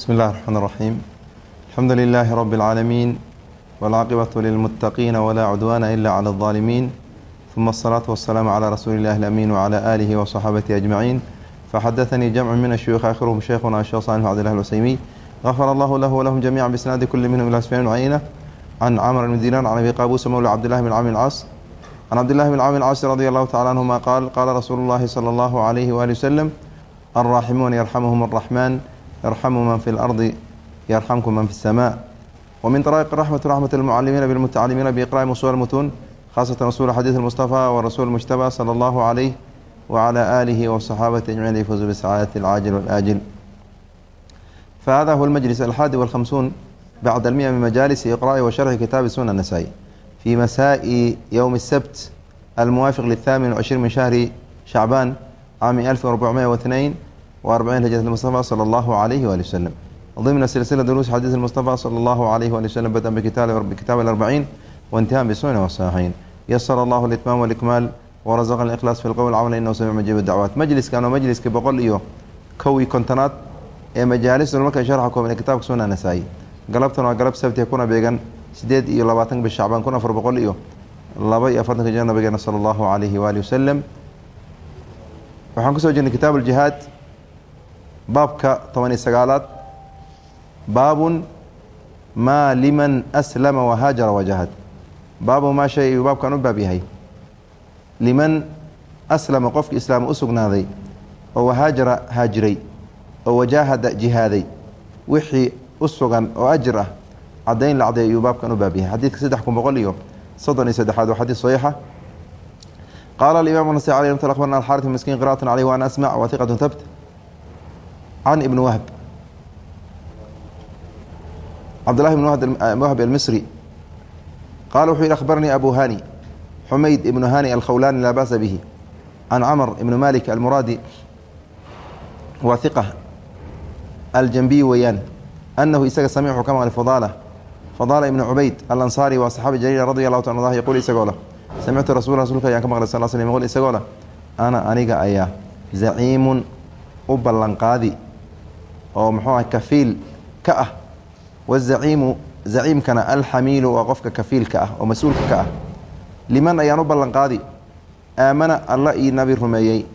بسم الله الرحمن الرحيم الحمد لله رب العالمين والعاقبة للمتقين ولا عدوان إلا على الظالمين ثم الصلاة والسلام على رسول الله الأمين وعلى آله وصحابته أجمعين فحدثني جمع من الشيوخ آخرهم شيخنا الشيخ صالح عبد الله الوسيمي غفر الله له ولهم جميعا بإسناد كل منهم إلى سفيان عيينة عن عمرو بن دينار عن أبي قابوس مولى عبد الله بن عامر العاص عن عبد الله بن عامر العاص رضي الله تعالى عنهما قال قال رسول الله صلى الله عليه وآله وسلم الراحمون يرحمهم الرحمن يرحم من في الأرض يرحمكم من في السماء ومن طرائق الرحمة رحمة المعلمين بالمتعلمين بإقراء أصول المتون خاصة أصول حديث المصطفى والرسول المجتبى صلى الله عليه وعلى آله وصحابة أجمعين يفوزوا بالسعادة العاجل والآجل فهذا هو المجلس الحادي والخمسون بعد المئة من مجالس إقراء وشرح كتاب سنن النسائي في مساء يوم السبت الموافق للثامن والعشرين من شهر شعبان عام 1442 وأربعين هجرة المصطفى صلى الله عليه وآله وسلم ضمن سلسلة دروس حديث المصطفى صلى الله عليه وآله وسلم بدأ بكتاب بكتاب الأربعين وانتهاء بالسنة والصحيحين يسر الله الإتمام والإكمال ورزقنا الإخلاص في القول العمل إنه سميع مجيب الدعوات مجلس كانوا مجلس كبقول إيوه كوي كونتنات ee majaalis marka sharxa kooban kitaabka sunna nasaa'i galabtuna waa galab sabti kuna beegan sideed iyo labaatan bish shacbaan kun afar boqol iyo laba iyo afartanka jana nabigeena sala allahu calayhi waali wasalam waxaan kusoo jirnay kitaab uljihaad baabka toban iyo sagaalaad baabun maa liman aslama wahaajara wajahad baabu maa shay ayuu baabkan u baab yahay. Liman aslama qofki islaama u sugnaaday oo wahaajara haajiray oo wajaahada jihaaday. Wixii u sugan oo ajir ah cadayn la ayuu baabkan u baab yahay. Xadiidka saddex kun boqol iyo soddon iyo saddexaad waa xadiis saxiixa. Qaala alimaam nasi alي mt abarna alxarit miskiin qira'atan caleyh waan asmac wa hiqatu thabt can ibni wahb cabdullahi bn wahb almisri qaala wuxuu yihi akhbaranii abu hani xumayd ibnu hani alkhawlani laa ba'sa bihi can camr ibni malik almuraadi waa hiqa aljanbiy weeyaan anahu isaga samic wuxuu ka maqlay fadaala fadaala ibnu cubayd alansaari waa saxaabi jaliil radi allahu ta anhu yaquul isagoo leh samictu rasul rasulka ayaan ka maqlay sal slm qul isagoo leh ana aniga ayaa zaciimun u ballanqaadi oo muxuu ah kafiil ka ah wazaciimu zaciimkana alxamiilu waa qofka kafiilka ah oo mas'uulka ka ah. Liman ayaan u ballanqaadi aamana alla ii nabi rumeeyey.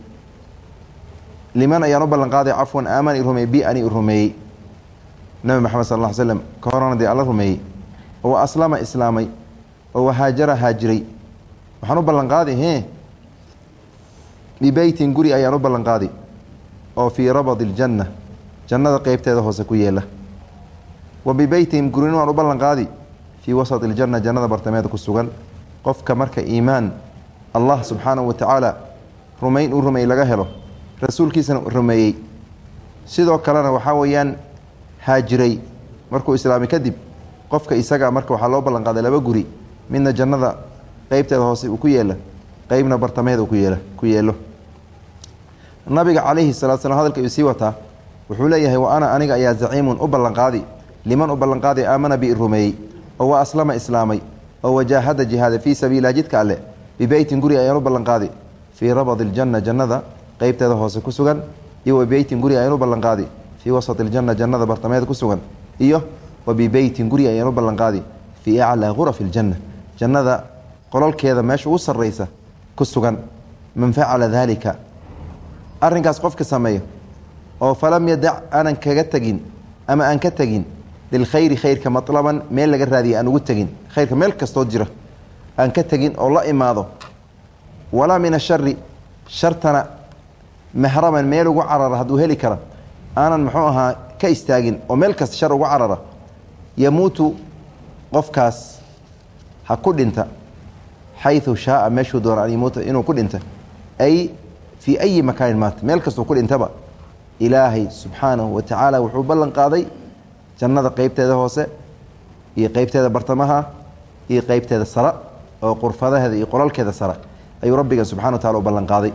Liman ayaan u ballanqaaday cafwan aaman i rumeeyey bi ani i rumeeyey. Nabi maxamed sal ll slm ka horana dee alla rumeeyey oo aslama islaamay oo wahaajara haajiray. Waxaan u ballanqaadi he bibeytin guri ayaan u ballanqaadi oo fii rabadi iljanna jannada qeybteeda hoose ku yeela. Wa bibeytin gurin waan u ballanqaadi fii wasat iljanna jannada bartameeda ku sugan. Qofka marka iimaan allah subxaanahu wa tacaala rumayn uu rumeey laga helo rasuulkiisana rumeeyey. Sidoo kalena waxaa weeyaan haajiray. Markuu islaamay kadib qofka isaga marka waxaa loo ballanqaaday laba guri midna jannada qeybteeda hoose uu ku yeela qeybna bartamaheeda ku yeela ku yeelo. Nabiga calayhi salatu slam hadalka uu sii wataa wuxuu leeyahay wa ana aniga ayaa zaciimun u ballanqaadi. Liman u ballanqaaday aamana bi rumeeyey. Oo wa aslama islaamay. Oo wajaahada jihaada fii sabiililah jidka alle. Bibeytin guri ayaan u ballanqaadi. Fii rabadi iljanna jannada qeybteeda hoose ku sugan. Iyo wa guri ayaan u ballanqaadi. Fii wasati iljanna jannada bartameeda ku sugan. Iyo wa bibeytin guri ayaan u ballanqaadi. Fii aclaa gurafi iljanna jannada qololkeeda meesha ugu sarraysa ku sugan. Man facala daalika arrinkaas qofka sameeyo oo falam yadac aanan kaga tegin ama aan ka tegin lilkhayri khayrka matlaban meel laga raadiya aan ugu tegin. Khayrka meel kastood jira aan ka tegin oo la imaado. Walaa min ashari shartana mahraman meel ugu carara hadduu heli kara aanan muxuu ahaa ka istaagin oo meel kasta shar ugu carara yamuutu qofkaas ha ku dhinta. Xayu shaaa meeshuu doona an yamuuta inuu ku dhinta. Ay fii ayi makaanin maata meel kastuu ku dhintaba ilaahay subxaanahu wa tacaala wuxuu ballan qaaday jannada qeybteeda hoose iyo qeybteeda bartamaha iyo qeybteeda sare oo qurfadaheeda iyo qolalkeeda sare ayuu rabbiga subxana wa taala u ballan qaaday.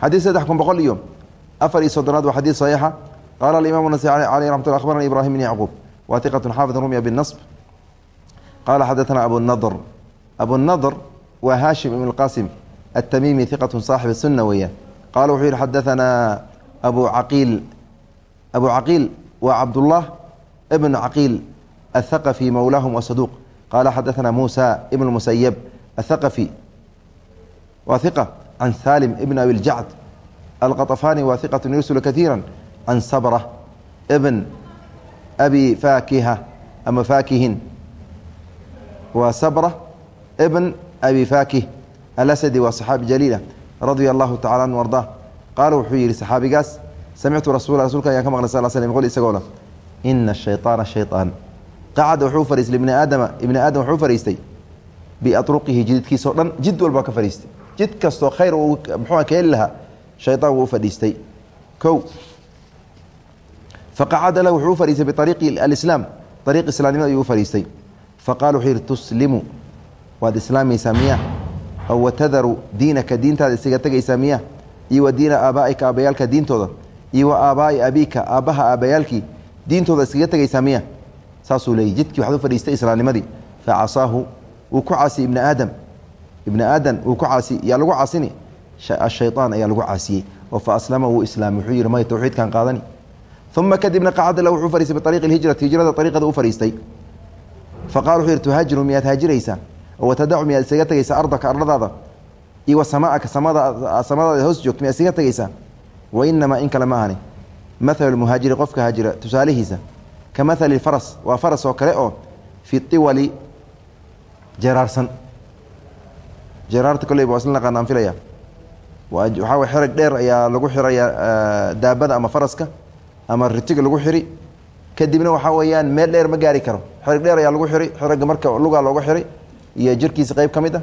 Xadiid saddex kun boqol iyo afar iyo soddonaad waa xadiid saxiixa. Qaala alimaam nasai caleyh raxmatullah akhbarana ibrahim bn yacquub waatiqatun xaafid rumya binasb qaala xadaana abunadr abunadr waa haashim ibn اlqasim atamiimi iqatun saaxib sunna weeyaan qaala wuxuu yidhi xadaanaa abu caqiil abu caqiil waa cabdullah bn caqiil athaqafi mowlaahum wasaduuq qaala xadaanaa muusa ibn musayab athaqafi waa iqa can salim ibn abi ljacd alqaطafaani waa iqat yursulu kaiira can sabra ibn abi faakiha ama faakihin waa sabra ibn abi faakih alasadi waa saxaabi jaliila radia allahu tacala an ardaa qaala wuxuu yidhi saxaabigaas samictu rasul rasulka ayaan ka maqlay sal slm qol isagoo leh ina shayaana shayaan qacada wuxuu fariistay ibni aadama ibni aadam wuxuu fariistay biatruqihi jididkiisao dhan jid walba ka fadhiistay jid kastoo khayr uu muxua ka heli lahaa shayaan wuu fadhiistay ko faqacada lahu wuxuu u biariiqi alislaam ariiq islaamnimada ayuu u fadhiistay wuxuu yihi tuslimu waad islaamaysaa miya aw watadaru diinaka diintaada isaga tegaysaa miya iyo wa diina aabaaika aabbayaalka diintooda iyo wa aabaa'i abiika aabbaha aabbayaalkii diintooda iskaga tegaysaa miya? Saasuu leeyay jidkii waxaad u fadhiistay islaamnimadii. Fa casaahu ku caasiyey ibna aadam. Ibna aadam wuu ku caasi yaa lagu caasini? Ashayaan ayaa lagu caasiyey. Oo fa wuu islaamay wuxuu yidhi may tawxiidkan qaadani. Uma kadibna qacada wuxuu fariistay biariiqi lhijrati hijrada ariiqada u fariistay faqala wuxuu yidhi tuhaajiru miyaad haajiraysaa? Oo watadacu miyaad isaga tegaysaa ardaka ardadaada iyo wa samaaka samada samadaada hoos joogto miyaad isaga tegaysaa wa inamaa in kale ma ahani. Mathalu muhaajiri qofka haajira tusaalihiisa. Ka mathali faras waa faras oo kale oo fi iwali jeraarsan jeraarta kolley ba isla naqaan aan filaya waxaa way xerag dheer ayaa lagu xiraya daabada ama faraska ama ritiga lagu xiri. Kadibna waxaa weeyaan meel dheer ma gaari karo. Xerag dheer ayaa lagu xiri xeragga marka lugaa looga xiray iyo jirkiisa qeyb ka mid ah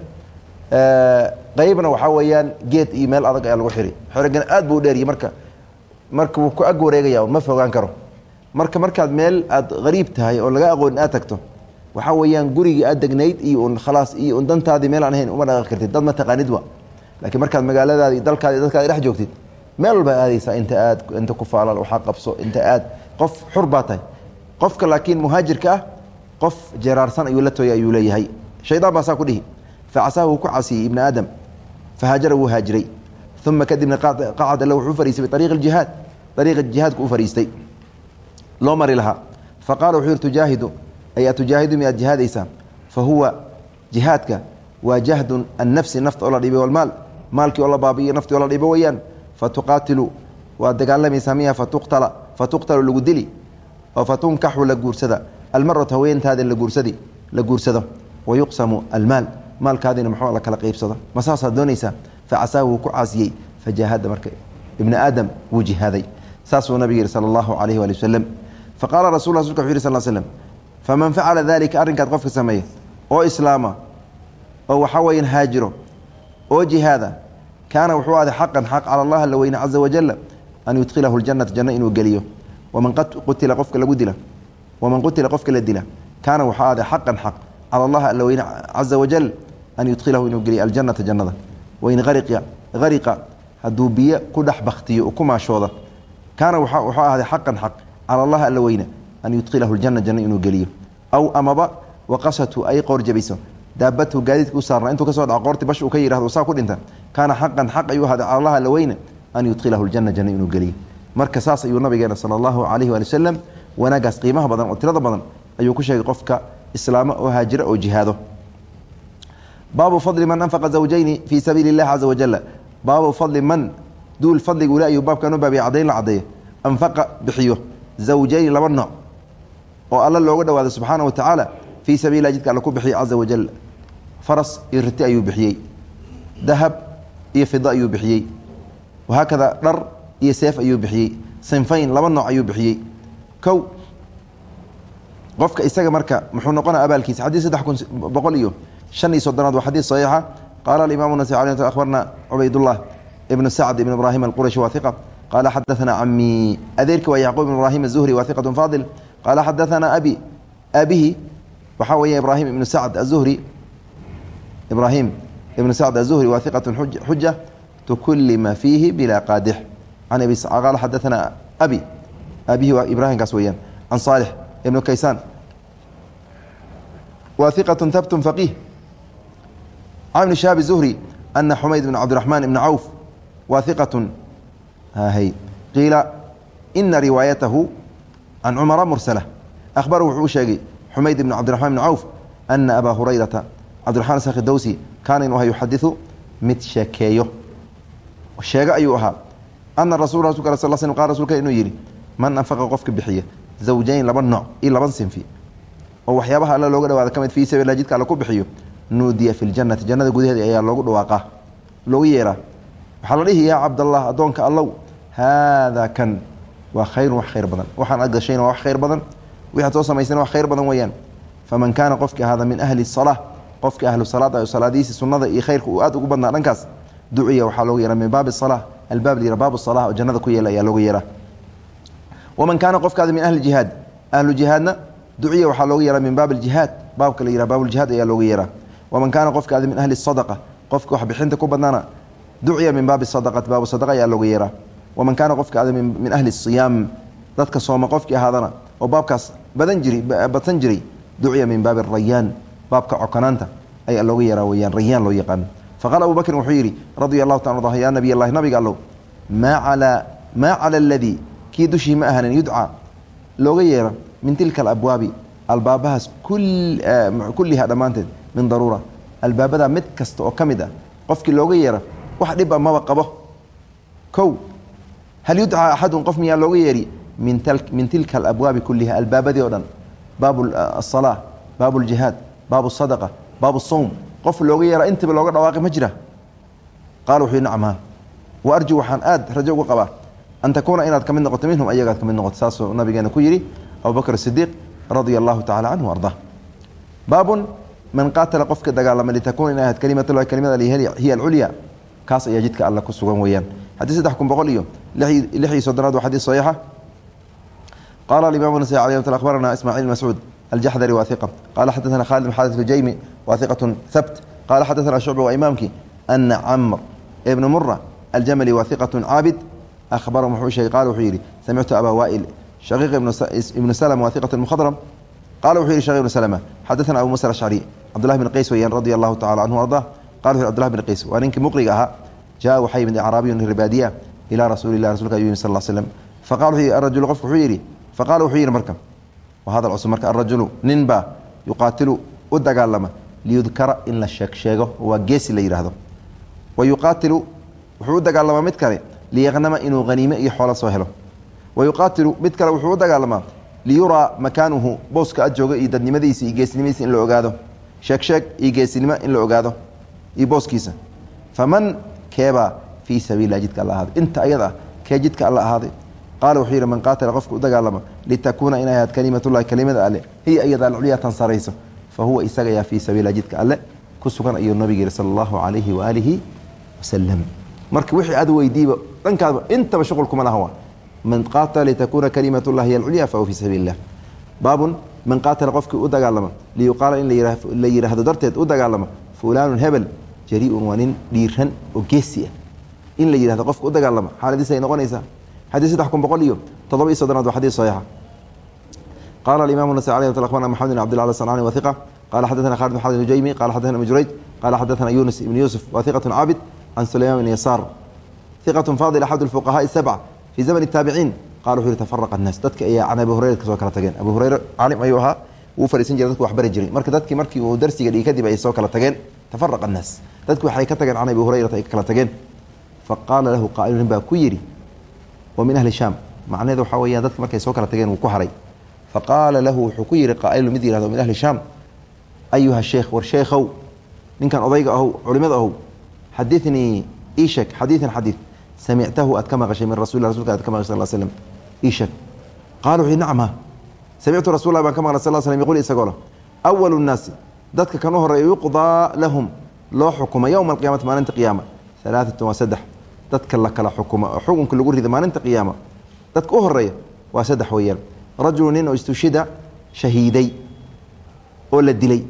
qeybna waxaa weeyaan geed iyo meel adag ayaa lagu xiri. Xeraggana aad buu dheeriy marka. Marka wuu ku ag wareegaya ma fogaan karo. Marka markaad meel aad hariib tahay oo laga aqoon aad tagto waxaa weeyaan gurigii aad degnayd iyo un khalaas iyo un dantaadii meel aan ahayn uma dhaqaqi kartid. Dad ma taqaanid wa. Laakiin markaad magaaladaadi dalkaadi dadkaadi dhex joogtid meel walba aadaysaa inta aad inta ku faalal waxaa qabso inta aad qof xur baa tahay. Qofka laakiin muhaajirka ah qof jeraarsan ayuu la tooyay ayuu leeyahay. Shaydaan baa saa ku dhihi facasaahu wuu ku casiyey ibna aadam fahaajara wuu haajiray uma kadibna qacada la wuxuu fariistay biariiqi اjihaad ariiqa jihaadku u fariistay loo mari lahaa faqala wuxuu yihi tujaahidu ay atujaahidu miyaad jihaadaysaa fa huwa jihaadka waa jahdun annafsi nafta oo la dhibay walmaal maalkii oo la baabi'iyo naftii oo la dhibo weyaan fatuqaatilu waad dagaalamaysaa miya fatuqtala fatuqtalu lagu dili oo fatunkaxu la guursada almaratu haweentaada la guursadi la guursado wayuqsamu almaal maalkaadina muxuu la kala qeybsado ma saasaad doonaysaa? Facasaa wuu ku caasiyey. Fajaahada marka ibna aadam wuu jihaaday. Saasuu nabig yihi sala allahu calayhi waali wasalam faqaala rasul rasulka wuxu yih sal slm faman facala dalika arrinkaad qofka sameeya oo islaama oo waxaa weyan haajiro oo jihaada kaana wuxuu ahday xaqan xaq cala allah alla weyne caza wajala an yudkhilahu ljanata janno inuu geliyo. Waman qutila qofka lagu dila waman qutila qofka la dila kaana wuxuu ahday xaqan xaq cala allah alla weyne caza wajal an yudkhilahu inuu geliyo aljanata jannada wain ariqa ariqa hadduu biyo ku dhex baktiyo ku maashooda kaana wuxuu ahday xaqan xaq cala alla weyne an yudkhilahu ljana janno inuu geliyo aw amaba waqasatu ay qoor jabiso daabatu gaadiidka u saarnaa intuu ka soo dhaco qoorti bash uu ka yihahdo saa ku dhinta kaana xaqan xaq ayuu ahday cala alla weyne an yudkhilahu ljana janno inuu geliyo marka saas ayuu nabigeena sala allahu calayhi waali wasalam wanaagaas qiimaha badan oo tirada badan ayuu ku sheegay qofka islaamo oo haajira oo jihaado baabu fadli man anfaqa zawjayni fii sabiili اllahi caza wajala baabu fadli man duul fadliga ule ayuu baabkan u baabiya cadayn la cadeeyo anfaqa bixiyo. Zawjayni laba nooc oo alla looga dhawaado subxaana wa tacaala fii sabiili lah jidka alla ku bixiyey caza wajal faras iyo riti ayuu bixiyey dahab iyo fida ayuu bixiyey wahaakada dhar iyo seef ayuu bixiyey sinfayn laba nooc ayuu bixiyey kow qofka isaga marka muxuu noqona abaalkiisa. Xadii saddex kun boqol iyo شhan iyo soddonaad waa xadيiث صaحيixa qala الimaم النسي أخbarna cubaydالlah بن sacد بن ibrahim الqرشhi wa ثiqة qala xadaثna camي adeerki waa yعquب بن ibrahim الزهري wa ثiqة fاضل qala xadaثna abi abihi waxaa weya ibrahim ibn sacd الزهري ibrahim ibn sacd الزهري wa ثiqة xuja تkulima fiihi bila qaadix an abi qala xadaثna abi abihi waa ibrahimkaas weyaan can صالح ibn kaysan wa ثiqة habt فqيه can ibn shahab zuhri ana xumayd bn cabdiraxmaan ibni cawf waa iqatun hy qiila ina riwaayatahu can cumara mursala. Ahbaru wuxuu u sheegay xumayd ibn cabdiraxmaan bn cawf ana abaa hurayrata cabdiraxmaan sakhi dowsi kaana inuu aha yuxadiu mid sheekeeyo. Sheego ayuu ahaa ana rasul rasulka sal sl qal rasulka inuu yidhi man anfaqa qofka bixiya zawjayn laba nooc iyo laban sinfi. Oo waxyaabaha alla looga dhawaada ka mid fii sabilah jidka alla ku bixiyo nuudiya fi ljannati jannada gudaheeda ayaa loogu dhawaaqaa loogu yeeraa. Waxaa la dhihi yaa cabdallah addoonka allow haadaa kan waa khayrun wax khayr badan. Waxaan aad gashayna waa wax khayr badan? Wixaad soo samaysana wax khayr badan weeyaan. Faman kaana qofkii ahaada min ahli salaa qofkii ahlu salaada salaadihiisi sunnada iyo khayrka uu aad ugu badnaa dhankaas duciya waxaa loogu yeeraa min baabi salaa albaab la yira baabu salaa oo jannada ku yeela ayaa loogu yeeraa. Waman kaana qofkaada min ahli jihaad ahlu jihaadna duciya waxaa loogu yeeraa min baab aljihaad baabka la yiraha baabuljihaad ayaa loogu yeeraa waman kaana qofkaada min ahli sadaqa qofka wax bixinta ku badnaana duciya min baabi sadaqati baabu sadaqa ayaa loogu yeeraa. Waman kaana qofkaada min ahli siyaam dadka sooma qofkii ahaadana oo baabkaas badan jiri badsan jiray duciya min baabi rayaan baabka cokanaanta ayaa loogu yeeraa weyaan rayaan loo yaqaano faqaala abu bakrin wuxuu yidhi radia allahu taala anhu yaa nabiy allahi nabiga allow maa calaa maa cala aladii kii dushii ma kulliha dhammaanteed min daruura. Albaabada mid kasta oo ka mid ah qofkii looga yeera wax dhib a maba qabo. Kow hal yudcaa axadun qof miyaa looga yeeri? Min tilka alabwaabi kulliha albaabadii o dhan. Baabu asalaa baabu ljihaad baabu sadaqa baabu sowm qof looga yeera intaba looga dhawaaqi ma jira. Qaala wuxuu nacam ha wa arju waxaan aad rajo uga qabaa. An takuuna inaad ka noqoto minhum ayagaad ka noqoto. Saasuu nabigeena ku yidhi abubakr sidiiq radia allahu tacala canhu arda baabun man qaatala qofka dagaalama litakuuna in ahayd kalimatulahi kalimada hiya alculya kaas ayaa jidka alla ku sugan weeyaan xadii saddex kun boqol iyo lix iyo soddonaad waa xadiis saxiixa qala alimam nasai alay mt akhbarana ismaaciil mascuud aljaxdari waa iqa qala xadaثana khalid bn xadat ljaymi waa iqatun habt qala xadaثana shucba waa imaamkii ana camr ibna mura aljamali waa caabid ahbarahum wuxuu sheegay qala wuxuu yidhi samictu abaa waa'il shaqiiq ibnu slm waa mukhadram qala wuxuu yihi shaq ibnu slma xadaثana abu musa ashcari cabdullahi bn qays weyaan radia allahu tacala canhu arda qala wuxu abdullahi bn qays waa ninkii muqriga ahaa jaa waxaa yimid acraabiyun ribaadiya ilaa rasuuli rasulka ayuu yimid sal slm faqala wuxuu yihi arajulu qofku wuxuu yidhi faqala wuxuu yidhi marka waa hadal cusub marka arajulu nin baa yuqaatilu u dagaalama liyudkara in la sheeg waa geesi la yidhaahdo wa yuqaatilu wuxuu u dagaalamaa mid kale liyaqnama inuu haniime iyo xoolo soo helo wa yuqaatilu mid kale wuxuu u dagaalamaa liyuraa makaanuhu booska jooga iyo dadnimadiisa iyo geesinimadiisa in la ogaado. Sheeg sheeg iyo geesinimo in la ogaado. Iyo booskiisa. Faman keebaa fii sabiililah jidka alla ahaaday. Inta ayada kee jidka alla ahaaday? Qaala wuxuu yidhi man qaatala qofka u dagaalama litakuuna inay ahaad kalimatullahi kelimada alle. Hiya iyada alculya tan sarayso. Fa huwa isaga yaa fii sabiililah jidka alle ku sugan ayuu nabiga yihi sala allahu calayhi waaalihi wasalam marka wixii aad weydiiba dhankaadba intaba shuqul kuma man qaatala litakuuna kalimat llahi alculya fahuwa fii sabiili illah baabun man qaatala qofkii u dagaalama liyuqaala in la yidhaahdo darteed u dagaalama fulaanun hebel jari-un waa nin dhiiran oo geesi ah. In la yidhahdo qofka u dagaalama xaaladiisa ay noqonaysaa. Xadiis saddex kun boqol iyo toddoba iyo soddonaad waa xadiis saxiixa. Qala alimamu nasai alih akhbarna maxamed bin abdillah alsanani wa qala xadathana khalid xasan hujaymi qala xadathana ibn qala xadathana yunus ibn yuusuf wa hiqatun caabid can sulayman bin yasaar hiqatun faadil axad lfuqahaai sabca fii zamn taabiciin qala wuxu yhi tafaraqa annaas dadka ayaa can abu hurayra ka soo kala tageen abu hurayre caalim ayuu ahaa wuu fadhiisan jiray dadku waxbari jiray marka dadkii markii uu darsiga dhigi kadib ay soo kala tageen tafaraqa annaas dadku waxay ka tageen can abi hurayrata ay ka kala tageen fa qaala lahu qaa'ilu nin baa ku yidhi wa min ahli shaam macnaheedu waxaa weeyaan dadki markay soo kala tageen wuu ku haray fa qaala lahu wuxuu ku yidhi qaa'ilu mid yihahdo min ahli shaam ayuha sheekh war sheekhow ninkan odayga ahow culimada ahow xadiinii ii sheeg xadiian xadiid samictahu aad ka maqashay min rasul rasulka aad ka maqashay sal slm ii sheeg qaala wuxuu nacam ha samictu rasul lah baan ka maqlay sal slm yqul isagoo leh awalu nnaasi dadka kan u horreeya yuqdaa lahum loo xukuma yowma alqiyamati maalinta qiyaama alaaatun waa saddex dadka la kala xukuma oo xukunka lagu rida maalinta qiyaama dadka u horreeya waa saddex weeyaan rajulu nin oo istushida shahiiday oo la dilay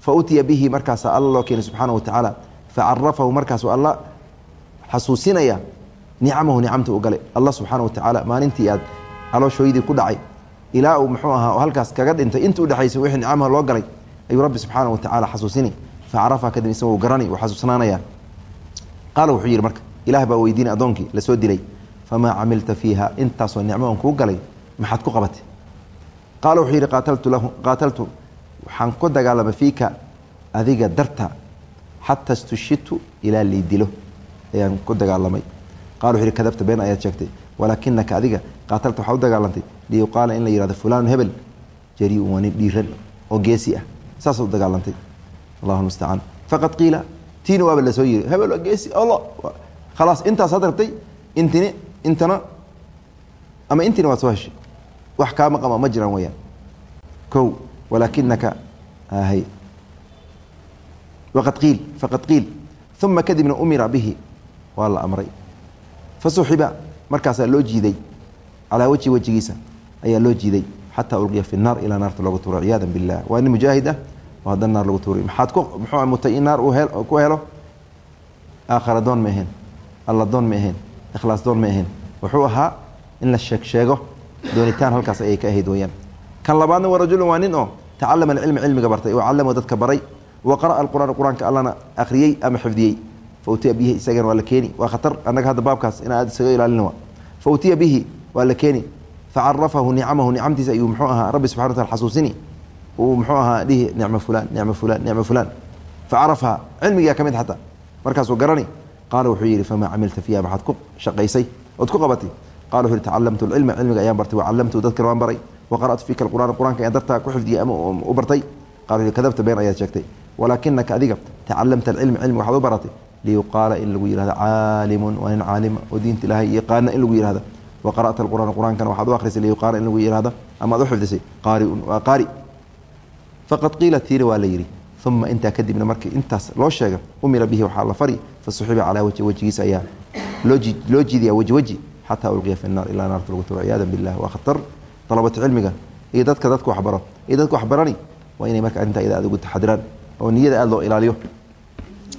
fa utiya bihi markaasa alla loo keenay subxaana wa nicamahu nicamta u galay. Allah subxaana wa tacaala maalintii aad calooshooydii ku dhacay. Ilaa uu muxuu ahaa halkaas kaga dhintay inta udhexaysa wixii nicamaha loo galay ayuu rabbi subxaana wa tacaala xasuusini. Fa carafaha kadib isagoo garani uu xasuusnaanaya qaala wuxuu yidhi marka ilaah baa weydiinay addoonkii la soo dilay. Famaa camilta fiiha intaasoo nicmo on kuu galay maxaad ku qabatay? Qaala wuxuu yidhi qaataltu lahu qaataltu waxaan ku dagaalamay fiika adiga darta xata istushidtu ilaa lii dilo ayaan ku dagaalamay qala wuxu yidhi kadabta been ayaad sheegtay walaakinaka adiga qaatalta waxaa u dagaalantay liyuqaala in la yihahdo fulaanu hebel jariun waa nin dhiiran oo geesi ah saasa u dagaalantay allahu mustacaan faqad qiila tiina waaba la soo yiri hebel waa geesi alla khalaas intaas had rabtay intini intana ama intina waad soo heshay wax kaama qama ma jiraan weyaan kow walaakinaka hay waqad qiil faqad qiil uma kadibna umira bihi waa la amray fasuxiba markaasaa loo jiiday. Calaa wejhi wejigiisa ayaa loo jiiday. Xataa ulqiya fi naar ilaa naarta loogu tuuro ciyaada bilah waa nin mujaahid ah oo haddana naar lagu tuuray maxaad muxuu mutay in naar ku helo? Aakhara doon ma ahayn alla doon ma ahayn ikhlaas doon ma ahayn. Wuxuu ahaa in la sheeg doonitaan halkaas ayay ka ahayd weyaan kan labaadna waa rajulun waa nin oo tacalama alcilma cilmiga bartay oo callamo dadka baray wa qara'a alqur'aan qur'aanka allana akhriyey ama xifdiyey fa utiya bihi isagana waa la keeni. Waa khatar. Annaga hadda baabkaas in aad isaga ilaalina wa fa utiya bihi waa la keeni. Facarafahu nicamahu nicamtiisa ayuu muxuu ahaa rabbi subxana wataala xasuusini. Uu muxuu ahaa dhihi nicma fulaan nicma fulaan nicma fulaan. Facarafaha cilmigaa ka mid xataa markaasuu garani. Qaala wuxuu yidhi famaa camilta fiiha maxaad ku shaqaysay? Ood ku qabatay? Qala wuxu yhi tacalamtu alcilma cilmiga ayaan bartay. Wacallamtu dadkana waan baray. Wa qara'tu fiika alqur'aan qur'anka ayaan dartaa ku xifdiyey ama u bartay. Qala wuxu kadabta been ayaad sheegtay. Walaakinaka adiga tacalamta alcilma cilmiga waxaad u baratay liyuqaala in lagu yihahdo caalimun waa nin caalima oo diinta ilaahay yaqaana in lagu yihahdo wa qara'ta alqur'aan qur'aankana waxaad u akhrisay liyuqaala in lagu yihahdo ama ad u xifdisay? Qaariun waa qaari. Faqad qiila tiiri waa la yidhi uma intaa kadibna markii intaas loo sheega umira bihi waxaa la fari fasuxiba calaa wajhi wejigiisa ayaa loo jiidaya weji weji xataa ulqiya fi naar ilaa naarta lagu tuuro ciyaada billah waa khatar. Dalabatu cilmiga iyo dadka dadka waxbaro iyo dadka waxbarani waa inay marka arrintaa iyada aad ugu taxadiraan oo niyada aada loo ilaaliyo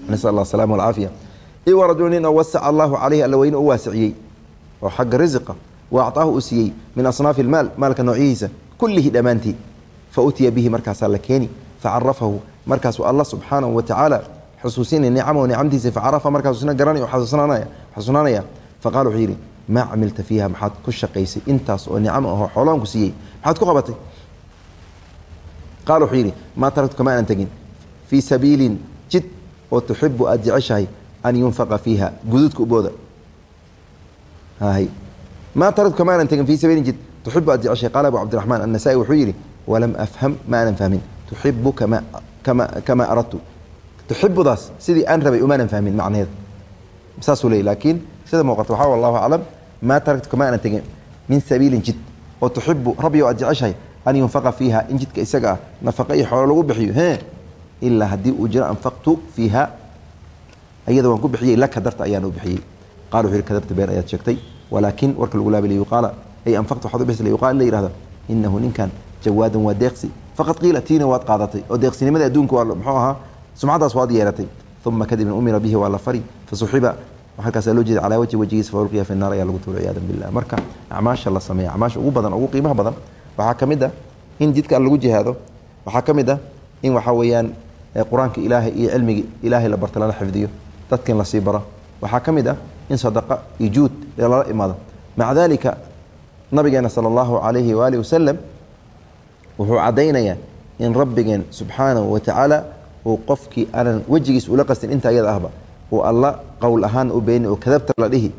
nasal allah asalama walcaafiya iwa nin oo wasaca allahu caleyhi alla weyne u waasiciyey. Oo xagga risiqa wa uu siiyey min asnaafi ilmaal maalka noocyihiisa kullihi dhammaantii fa utiya bihi markaasaa la keeni facarafahu markaasuu alla subxaanahu watacaala xusuusinay nicamahu nicamtiisa facarafa markaasuu isna garanay xasuusnaanaya xasuusnaanaya faqala wuxuu yidhi maa camilta fiiha maxaad ku shaqaysay intaas oo nicamo ahoo xoolahan ku siiyey? Maxaad ku qabatay? Qaala wuxuu yidhi maa taraktu kama aanan tegin. Fii sabiilin jid oo tuxibu aada jeceshahay an yunfaqa fiiha guduudka ubooda maa taraktu kama aanan tegin fii sabiilin jid tuxibu aad jeceshahay qaala abu cabdiraxmaan annasaa'i wuxuu yidhi walam afham ma aanan fahmin tuxibu kama kama kamaa aradtu. Tuxibudaas sidii aan rabay umaanan fahmin macnaheeda saasuu leeyay laakiin sida muuqata waxaa wallahu aclam maa taraktu kama aanan tegin min sabiilin jid oo tuxibu rabbi o aad jeceshahay an yunfaqa fiiha in jidka isaga ah nafaqa iyo xoolo lagu bixiyo ilaa haddii uu jiro anfaqtu fiiha iyada waan ku bixiyey laka darta ayaan u bixiyey. Qala wuxu yhi kadabta been ayaad sheegtay. Walaakin warka lagu laabay liyuqaala ay anfaqtu waxaad u bixisay liyuqaala in la yihahdo inahu ninkan jawaadan waa deeqsi. Faqad qiila tiina waad qaadatay oo deeqsinimada adduunka waa muxuu ahaa sumcadaas waad yeeratay. Uma kadibna umira bihi waa la fari fasuxiba halkaasaa loo jeeda calaa wajhi wejigiisa faulqiya fi naar ayaa lagu tuuray ciyaada billah marka acmaasha la sameeya acmaasha ugu badan ugu qiimaha badan waxaa ka mid ah in jidka lagu jihaado waxaa ka mid ah in waxaa weeyaan qur'aanka ilaahay iyo cilmigii ilaahay la barta lala xifdiyo. Dadka in la sii baro. Waxaa ka mid ah in sadaqa iyo juud lala imaado. Maca dalika nabigeena sala allahu calayhi waalihi wasalam wuxuu caddaynayaa in rabbigeen subxaanahu watacaala uu qofkii aanan wejigiis ula qastin inta iyada ahba uu alla qowl ahaan u beeni oo kadabta la dhihi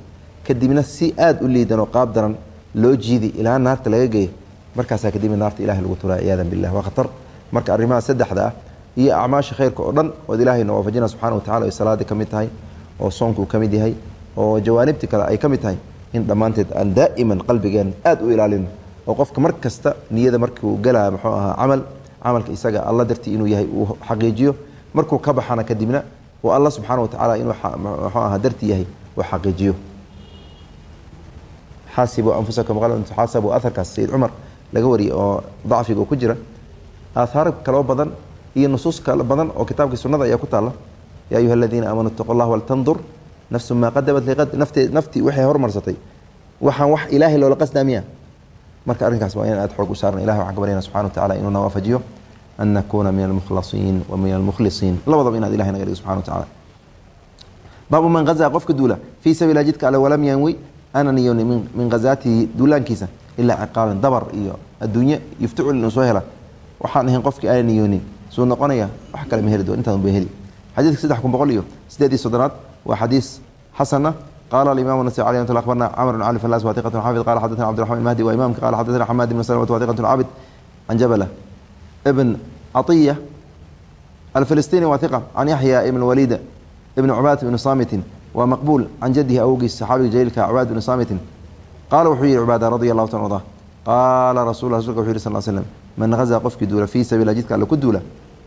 kadibna si aada u liidan oo qaab daran loo jiidi ilaa naarta laga geeyo. Markaasaa kadibna naarta ilahay lagu turaa ciyaadan billah waa khatar. Marka arrimaha saddexda ah iyo acmaasha khayrka oo dhan ood ilahayna waafajina subxana watacala ay salaadii ka mid tahay oo soonka uu ka mid yahay oo jawaanibti kale ay ka mid tahay in dhammaanteed aan daa'iman qalbigeen aada u ilaalino oo qofka mar kasta niyada markuu galaa muxuu ahaa camal camalka isaga alla dartii inuu yahay uu xaqiijiyo markuu ka baxana kadibna uu alla subxaana watacaala inuu muxuu ahaa dartii yahay uu xaqiijiyo. Xaasibuu anfusakum qala tuxaasabu aharkaas sayid cumar laga wariyey oo dacfiga uu ku jira. Aathaar kaloo badan iyo nusuus kale badan oo kitaabkii sunnada ayaa ku taalla. Yaa ayuha aladiina aamanuu itaqu allah waltandur nafsu maa qadamat liqad nafte naftii waxay hormarsatay. Waxaan wax ilaahay loola qasdaa marka arrinkaas waa in aad xoog u saaran ilahi waxaan ka baryana subxana watacala inuu na waafajiyo an nakuuna min almukhlasiin wa min almukhlisiin. Labadaba inaad ilahay naga dhigo subxana watacala baabu man hazaa qofka duula. Fii sabiila jidka alle walam yanwi ana niyooni min hazaatihi duulaankiisa ilaa ciqaaban dabar iyo adduunye yuftucul inuu soo hela. Waxaan ahayn qofkii aana niyoonin suu noqonaya wax kale ma heli do intaanba heli. Xadiidka saddex kun boqol iyo sideedii soddonaad waa xadiis xasana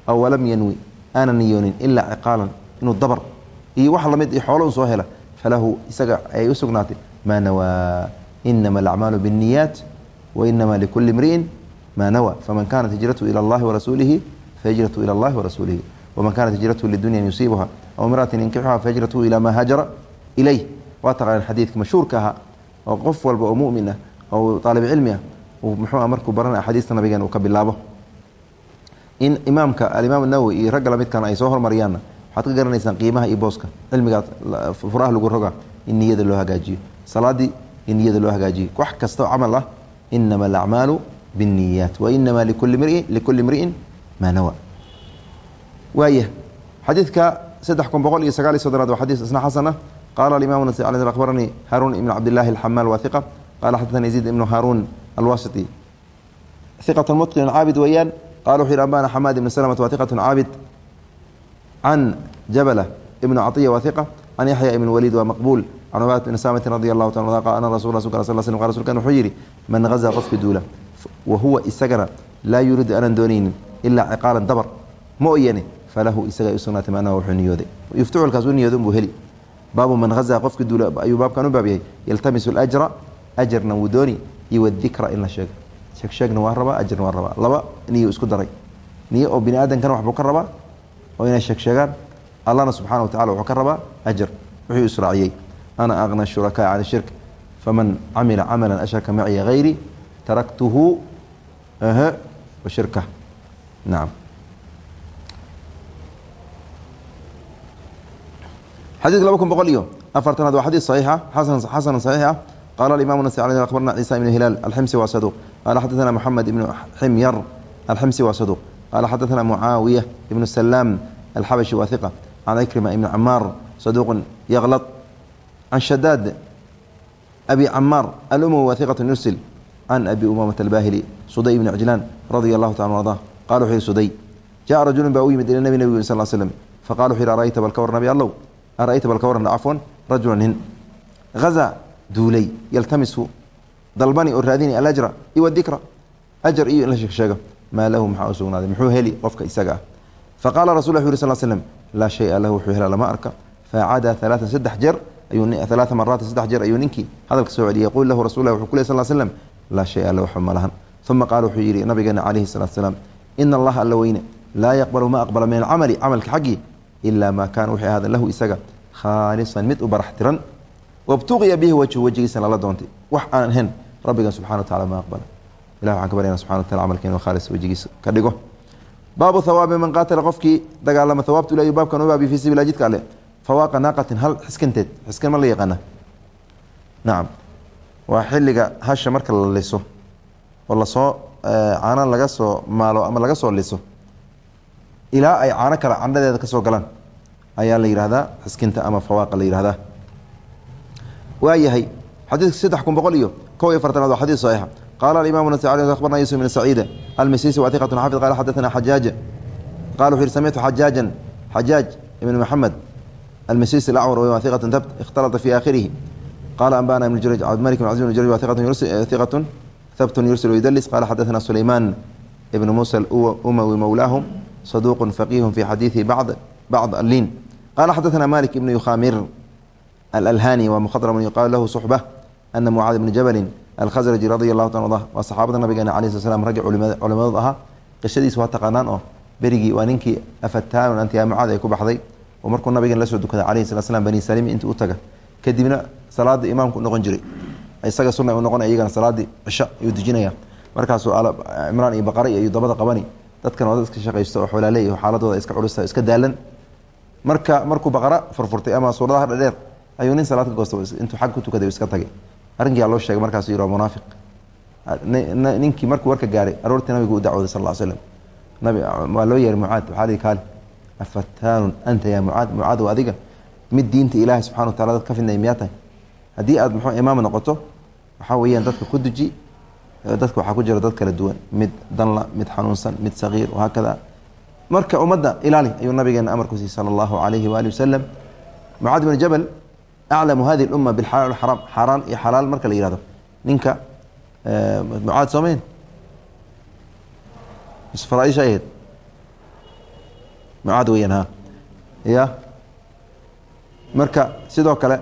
aw lam yanwi aana niyoonin ilaa ciqaalan inuu dabar iyo wax la mid i xoolo u soo hela falahu isaga ayay u maa nawaa inama alacmaalu biاniyaat wainama likuli mri'in maa nawa faman kanat hijratu ila allahi warasuulihi fahijratu ila allahi warasuulihi waman kanat hijratu lidunyan yusiibuha aw imraatin yankixuha fahijratu ilaa maa haajara ilayh waa taqaanaan xadiidka mashhuurka ahaa oo qof walba oo mumin ah oo aalib cilmi ah uu muxuu markuu barana axaadiista nabigeena uu ka bilaabo in imaamka alimaam nawowi iyo ragga lamidkan ay soo hormariyaanna waxaad ka garanaysaan qiimaha iyo booska. Cilmigaas furaha lagu roga in niyada loo hagaajiyo. Salaadii in niyada loo hagaajiyo. Wax kastao camal ah inama alacmaalu biاniyaat wainama likuli mriin maa nawa. Waaya xadiidka saddex kun boqol iyo sagaal iyo soddonaad waa xadiis isna xasana qala alimam nas akhbaranii haruun ibn cabdillahi alxamaal waa hiqa qala xadana yaziid ibnu haruun alwasiti. Hiqat mutqin caabid weeyaan qala wuxu yhi ambana xamaad ibn slmt waa hiqat caabid can jabla ibn caطiya waa hiqa can yaxya ibn waliid waa maqbuul can cubaad bn saamitin radi allahu ta ana rasul sl sl sl qa rsulkan wuxuu yidhi man hazaa qofki duula wa huwa isagana laa yuriidu aanan doonaynin ilaa ciqaalan dabar ma oyane falahu isaga u sugnaatay maanaha wuxuu niyooday yuftuculkaas u niyooda unbuu heli baabu man hazaa qofki duula ayuu baabkan u baab yahay yaltamisu اlajra ajarna wuu dooni iyo wadikra in la sheego sheegsheegna waa rabaa ajarna waa rabaa. Laba niyo isku daray. Niyo oo bini aadamkana waxbuu ka rabaa oo inay sheeg sheegaan allahna subxana wa tacala wuxuu ka rabaa ajar wuxuu israaciyey ana aqna shurakaa can shirk faman camila camala ashraka maciya hayri taraktuhu wa shirka. Nacam xadiidka laba kun boqol iyo afartanaad waa xadiis saxiixa xasan xasana saxiix ah qala alimam nas akhbarna ciisa ibn hilaal alximsi waa saduq qala xadaana mxamed ibnu ximyar alximsi waa saduq qaala xadaana mucaawiya ibnu salaam alxabashi waa iqa can ikrima ibni camaar saduuqun yaqlad can shadaad abi camaar alumw waa iqat yursil can abi umaamata albahili suday ibni cijlaan radia allahu taala u arda qala wuxu yihi suday jaa rajulun baa u yimid ila nebi nebigu sal slm faqala wuxu yhi arayta bal ka warran nabi allow arayta bal ka warran cafwan rajulan nin haza duulay yaltamisu dalbani oo raadini alajra iwa dikra ajar iyo in la sheegsheego maa lahu maxaa u sugnaaday muxuu heli qofka isaga ah. Faqala rasul wu yh sl slm laa shaya lahu wuxuu hela lama arka. Faacada alaaa saddex jeer ayualaaa maraati saddex jeer ayuu ninkii hadalka soo celiyay. Yaquul lahu rasul wuxuu ku ley sl slm laa shaya lahu waxba ma lahan. Uma qaala wuxuu yihi nabigeena calayhi salatu salaam ina allaha alla weyne laa yaqbalu ma aqbala min alcamali camalka xaggii ilaa maa kaana wixii ahaada lahu isaga khaalisan mid u barax tiran wabtuqiya bihi wajhu wejigiisa lala doontay. Wax aan ahayn rabbigan subxana wa tacala ma aqbala. Ilah waxaan ka baryana subxana wa tacala camalkeena khaalis wejigiisa. Ka dhigo. Baabu hawaabi man qaatala qofkii dagaalama. Hawaabtu ilayu baabkan baabi fii sabiila jidka alle. Fawaaqa naaqatin hal xiskanteed. Xiskan ma la yaqaana. Nacam waa xilliga hasha marka la liso. Oo la soo caana laga soo maalo ama laga soo liso. Ilaa ay caano kale candhadeeda ka soo galaan. Ayaa la yihahdaa xiskinta ama fawaaqa la yihahdaa waayahay xadiidka saddex kun boqol iyo kow iyo fartanaad waa xadiid saxiixa qaala alimamu nasaci akhbarna yusuf bin saciida almisisi wa xafid qaala xaddaana xajaaja qala wuxu yidhi samitu xajaajan xajaaj ibn maxamed almisisi alacwar wey waa ikhtalata fii aakhirihi. Qaala anbana ibn jurayj cabdimalik bin caziz ibn jurayj waa hiqatun eh, thabtun yursil yudalis qaala xadaana sulaymaan ibn muusa umawi mowlaahum saduuqun faqiihun fii xadiidi bacd bacd aliin qaala xadaana malik ibn yukhamir alalhani waa mukhadram yuqaalu lahu suxba ana mucaad bni jabalin alkhasraji radi allahu ta ada waa saxaabada nabigeena cala sl slam raggi culimadood ahaa qishadiisa waa taqaanaan oo berigii waa ninkii afataan anti mucaad ay ku baxday oo markuu nabigen la soo dukaday calayhi sala slam bani salimi intii u taga kadibna salaada imaamku noqon jiray isaga sunna u noqon iyagana salaadii cisho ayuu dujinaya markaasuu cimraan iyo baqara iyo dabada qabani dadkan waa dad iska shaqaysto oo xoolaale iyo xaaladooda iska culista iska daalan marka markuu baqara furfurtay ama suuradaha dhadheer ayuu nin salaad ka goosta intuu xag ku tukaday iska tagay arrinkiyaa loo sheegay markaasuu yih waa munaafiq. Ninkii markuu warka gaaray aroortii nabigu u dacwooday sal slam nabi waa loo yeeray mucaad waxaa kaali afataanun anta yaa mucaad? Mucaadow adiga. Mid diinta ilaahay subxana wa tacala dad ka fidnay miyaa tahay? Haddii aad muxuu imaam noqoto waxaa weeyaan dadka ku duji dadka waxaa ku jira dad kala duwan. Mid danla mid xanuunsan mid sagiir wahaakada marka ummadda ilaali ayuu nabigeena amar ku siiyey sala allahu alayhi waali wasalam mucaad bn jabal aclamu hadihi lumma bilxalaal xaraam xaaraan iyo xalaal marka la yihahdo ninka mucaad soomeyn faraaisha ahayd mucaad weyaan ha ya marka sidoo kale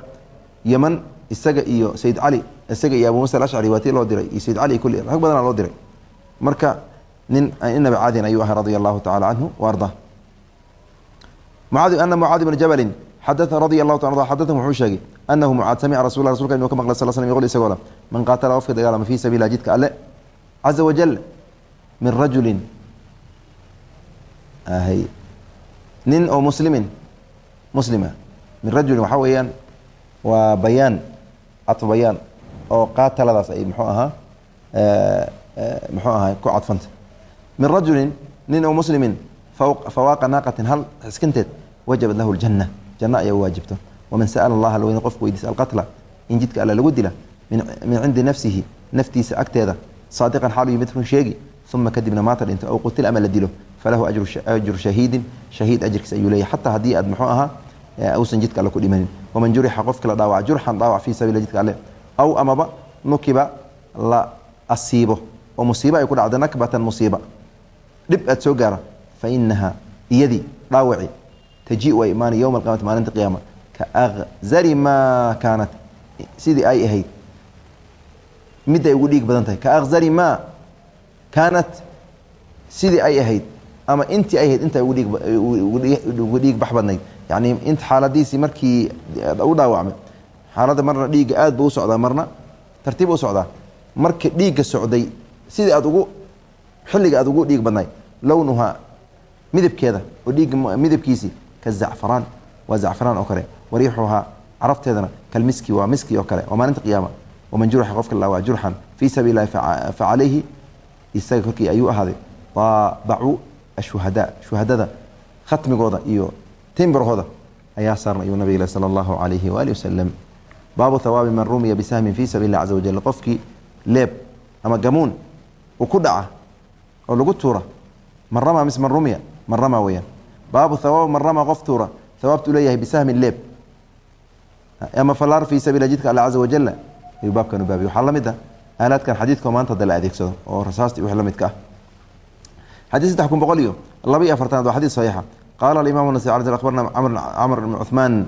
yeman isaga iyo sayid cali isaga iyo abu musa alashcari waa tii loo diray iyo sayid cali kulli rag badana loo diray marka nin inaba caadin ayuu ahay radia allahu tacala canhu wa ardaa mucaad ana mucaad bna jabalin xadaa radia allahu ta arda xadathum wuxuu sheegay anahu mucaad samica rasul rasulka inuu ka maqlay sal slm yqul isagoo le man qaatala qofka dagaalama fii sabiilah jidka alle caza wajal min rajulin nin oo muslimin muslima min rajulin waxaa weeyaan waa bayaan cadfu bayaan oo qaataladaas ay muxuu ahaa muxuu ahaa ku cadfanta min rajulin nin oo muslimin fawaaqa naaqatin hal xiskinteed wajabat lahu ljanna janno ayaa waajibto. Waman sa'ala allaha alweyne qofku weydiisa alqatla in jidka alle lagu dila min cindi nafsihi naftiisa agteeda saadiqan xaalu yimid run sheegi uma kadibna maata dhinto aw qutil ama la dilo falahu ajru shahiidin shahiid ajirkiis ayuu leeyahy xataa haddii aad muxuu ahaa uusan jidka alle ku dhimanin. Waman jurixa qofka la dhaawac jurxan dhaawac fii sabiila jidka alle aw amaba nukiba la asiibo. Oo musiibo ay ku dhacdo nakbatan musiiba. Dhib aad soo gaara fa inaha iyadii dhaawaci taji way imaanay yowma alqiyamati maalinta qiyaama. Ka akzari maa kaanat. Sidii ay ahayd. Mid ay ugu dhiig badan tahay. Ka akzari maa kaanat. Sidii ay ahayd. Ama intii ay ahayd inta ugu dhiig bax badnayd. Yani int xaaladiisii markii u dhaawacmay xaaladda marna dhiigga aad bu u socdaa marna. Tartiib u socdaa. Marka dhiigga socday sidii aad ugu xilliga aad ugu dhiig badnayd. Lownuhaa midabkeeda oo dhiigga midabkiisii ka zacfaraan waa zacfaraan oo kale. wariixuhaa carafteedana kalmiski waa miski oo kale. waa maalinta qiyaama waman juraxa qofka la waa jurxan fii sabiili lahi fa calayhi isaga korkii ayuu ahaaday daabacu ashuhadaa shuhadada khatmigooda iyo timbrahooda ayaa saaran ayuu nabig le sala allahu calayhi waali wasalam baabu hawaabi man rumiya bisahmin fii sabiili lah caza wajal qofkii leeb ama gamuun uu ku dhaca oo lagu tuura man rama mise man rumiya man rama weyaan baabu hawaabi man rama qof tuura hawaabtu leeyahay bisahmin leeb ama falaar fii sabiila jidka alla caza wajala ayuu baabkan u baabiy waxaa la mid ah aalaadkan xadiidkao maanta hadda la adeegsado oo rasaasti wix la midka ah xadii saddex kun boqol iyo laba iyo afartanaad waa xadiid saxiixa qaala alimam nas abarna camr ibn cuثmaan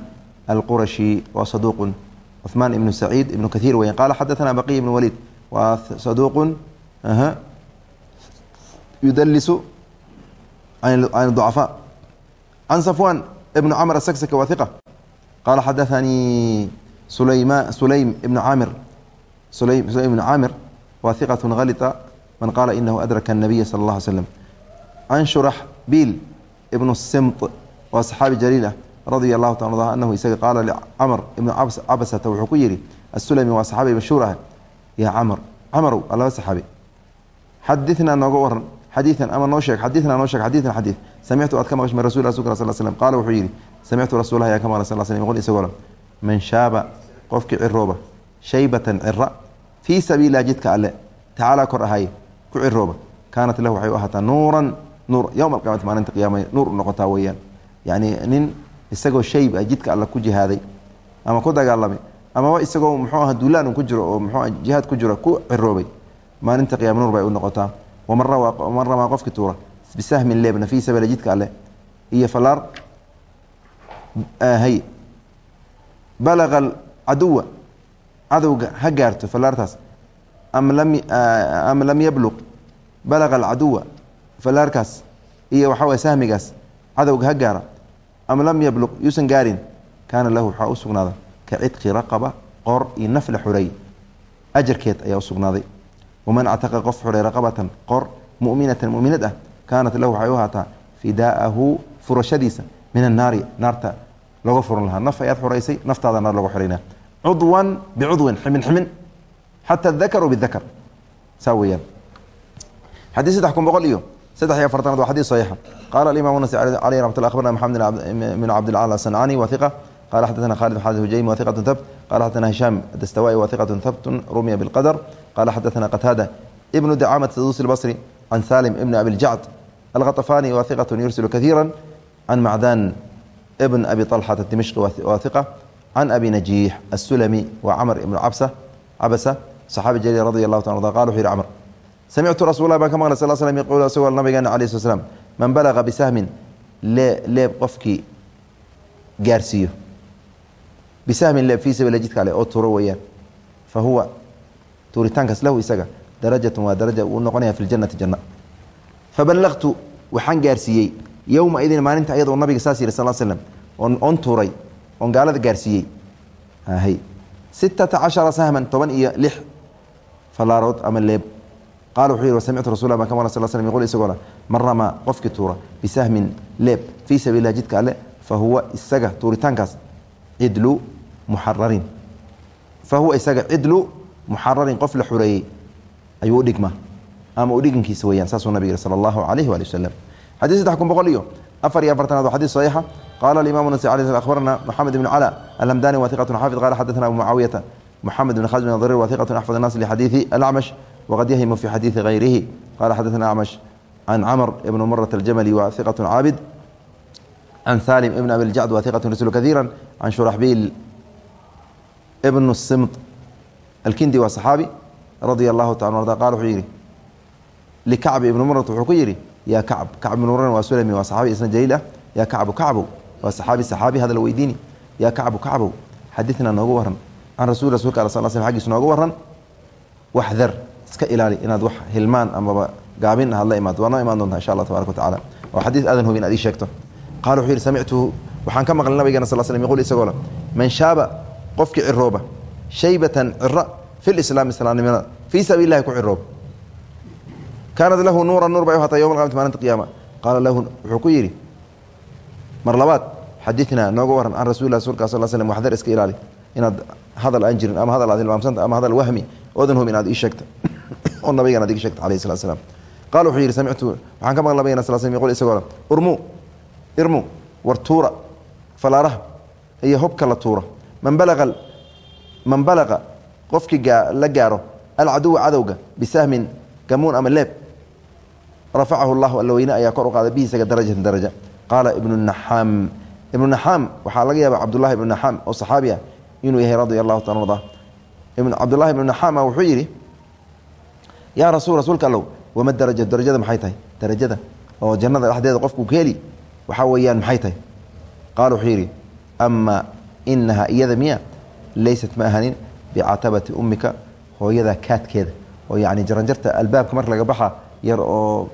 alqurashi wa saduuqun cuثmaan ibnu saciid ibnu kathiir weyan qaala xadaثana baqiy ibn waliid waa saduuqun yudalisu can ducafaa can safwan ibnu camr asaksaka wa hiqa qaala xadaثanii sulayma sulaym ibnu caamir sulaym ibnu caamir wa hiqat halita man qaala inahu adraka الnabiya sala اllah alay slam can shurax biil ibnu simt waa saxaabi jaliil ah radia allahu ta a anahu isaga qaala licamr ibnu cabasata wuxuu ku yihi asulami waa saxaabi mashhuur ah yaa camr camarow waa laba saxaabi xadinaa samictu aad ka maqash min rasul rasulka sal slm qaala wuxuu yihi samictu rasuulahi ayaa ka maqlay sal slm qol isagoo man shaaba qofkii cirooba shaybatan cira fii sabiililah jidka alle tacaala kor ahaye ku cirooba kaanat lahu waxay u ahaataa nuuran nuur yowma alqiyamati maalinta qiyaama nuur u noqotaa weeyaan yacni nin isagoo shayb ah jidka alla ku jihaaday ama ku dagaalamay amaba isagoo muxuu aha duulaan ku jiro oo muxuu jihaad ku jiro ku ciroobay maalinta qiyama nuur bay u noqotaa waman raman ramaa qofki tuura bisahmin leebna fii sabiila jidka alle iyo falaar hay balaga caduwa cadowga ha gaarto falaartaas am lam am lam yabluq balaga alcaduwa falaarkaas iyo waxaa way sahmigaas cadowga ha gaara am lam yabluq yuusan gaarin kaana lahu waxaa u sugnaada raqaba qor iyo nafla xurey ajarkeed ayaa usugnaaday waman actaqa qof xuray raqabatan qor muminatan muminad ah kaanat lahu waxay u ahaataa fidaa'ahu furashadiisa min annaari naarta looga furan lahaa. Naf ayaad xuraysay naftaada naar loga xorayna cudwan bicudwin ximin ximin. Xata dakaru bidakar saa weyaan xadii saddex kun boqol iyo saddex iyo afartanaad waa xadii saxiixa. Qaala alimaam nas aleyh ramat lla abarna maxamed bin cabdilcala asancani wa hiqa qala xadana khalid xaad hujaymi wa hiqatu thabt. Qala xadana hishaam adastawai wa hiqatu thabtun rumiya bilqadr qala xadana qataada ibnu dacamat sadusi lbasri can salim ibni abiljacd can macdan ibn abi طalxata dimishqi wa hiqa can abi najiix asulami wa camr ibnu cabsa cabasa saxaabi jaliil radi allahu ta arda qala wuxu yihi camr samictu rasul lah baan ka maqlay sal slm yquul isagoo nabigeena alayh sl slam man balaga bisahmin lee leeb qofkii gaarsiiyo bisahmin leeb fii sabila jidka ale oo turo weeyaan fa huwa tuuritaankaas lahu isaga darajatun waa daraja uu noqonaya fi faballaqtu waxaan gaarsiiyey yowma idin maalinta ayadoo nabiga saas yihi sal slm oon tuuray oon gaalada gaarsiiyey. Sittata cashara sahman toban iyo lix falaarood ama leeb. Qaala wuxuu yihi samictu rasul baan ka sal slm yqul isagoona man ramaa qofkii tuura bisahmin leeb fii sabiililah jidka alle fa huwa isaga tuuritaankaas cidlu muxararin fa huwa isaga cidlu muxararin qof la xureeyey ayuu udhigmaa ama u dhigankiisa weyaan saasuu nabig yiri sal allahu alayh waali waslm xadiis saddex kun boqol iyo afar iyo afartanaad waa xadiis saxiixa. Qaala alimamu nasi alay sl ahbarana moxamed ibn cala alhamdani wa hiqatun xafid. Qala xaddatana abu mucaawiyata moxamed bn khasm bn darir wa hiqatun axfad annaas lixadiidi alacmash waqad yahimu fi xadiidi hayrihi qala xaddatana acmash can camr ibn murat aljamali wa hiqatun caabid can salim ibn abi ljacd wa hiqatun rasul kaiira can shuraxbiil ibnu simt alkindi waa saxaabi radia allahu taala arda. Qala wuxuu yidhi likacb ibn murat wuxuu ku yihi ya kacb kacb ibn murat waa sulami waa saxaabi isna jaliil ah ya kacbu kacbow waa saxaabi saxaabi hadal weydiini yaa kacbu kacbow xadinaa noogu waran can rasul rasulka al sal sl xaggiis noogu waran waxdar iska ilaali inaad wax hilmaan amaba gaabin aad la imaado waa noo imaan doontaa insha allah tabarak watacala oo xadiis aadan hubin aad ii sheegto qala wuxuu yihi samictuhu waxaan ka maqlay nabigeena sal slm yqul isagoo le man shaaba qofkii cirooba shaybatan ciro fi lislaam islaamnimada fii sabiil lahi ku cirooba kaanat lahu nuura nuur bay u hataa yowma alqamati maalinta qiyaama qaala lahu wuxuu ku yidhi mar labaad xadinaa nooga waran can rasul rasulka sal slm waxdar iska ilaali inaad hadal aan jirin ama hadal aad hilmaamsanta ama hadal wahmi oodan hubin aad ii sheegta oo nabigan ad ii sheegta alayh salat slam qala wuxuu yidhi samictu waxaan ka maqla nabigana sal slm yqul isagoo urmu irmu war tuura falaaraha iyo hubka la tuura man balaqa man balaqa qofkii la gaaro alcaduwa cadowga bisahmin gamuun ama leeb rafacahu llahu alla weyne ayaa kor u qaaday bihi isaga darajatan daraja qaala ibnu naxaam ibnu naxaam waxaa laga yaaba cabdullahi ibnu naxaam oo saxaabi ah inuu yahay radia allahu taala arda cabdullahi ibnu naxaama wuxuu yidhi yaa rasul rasuulka allow wama daraja darajada maxay tahay darajada oo jannada dhexdeeda qofku ka heli waxaa weeyaan maxay tahay qaala wuxuu yidhi ama inaha iyada miya laysat ma ahanin bicatabati ummika hooyada kaadkeeda oo yacni jaranjarta albaabka marka laga baxa yar oo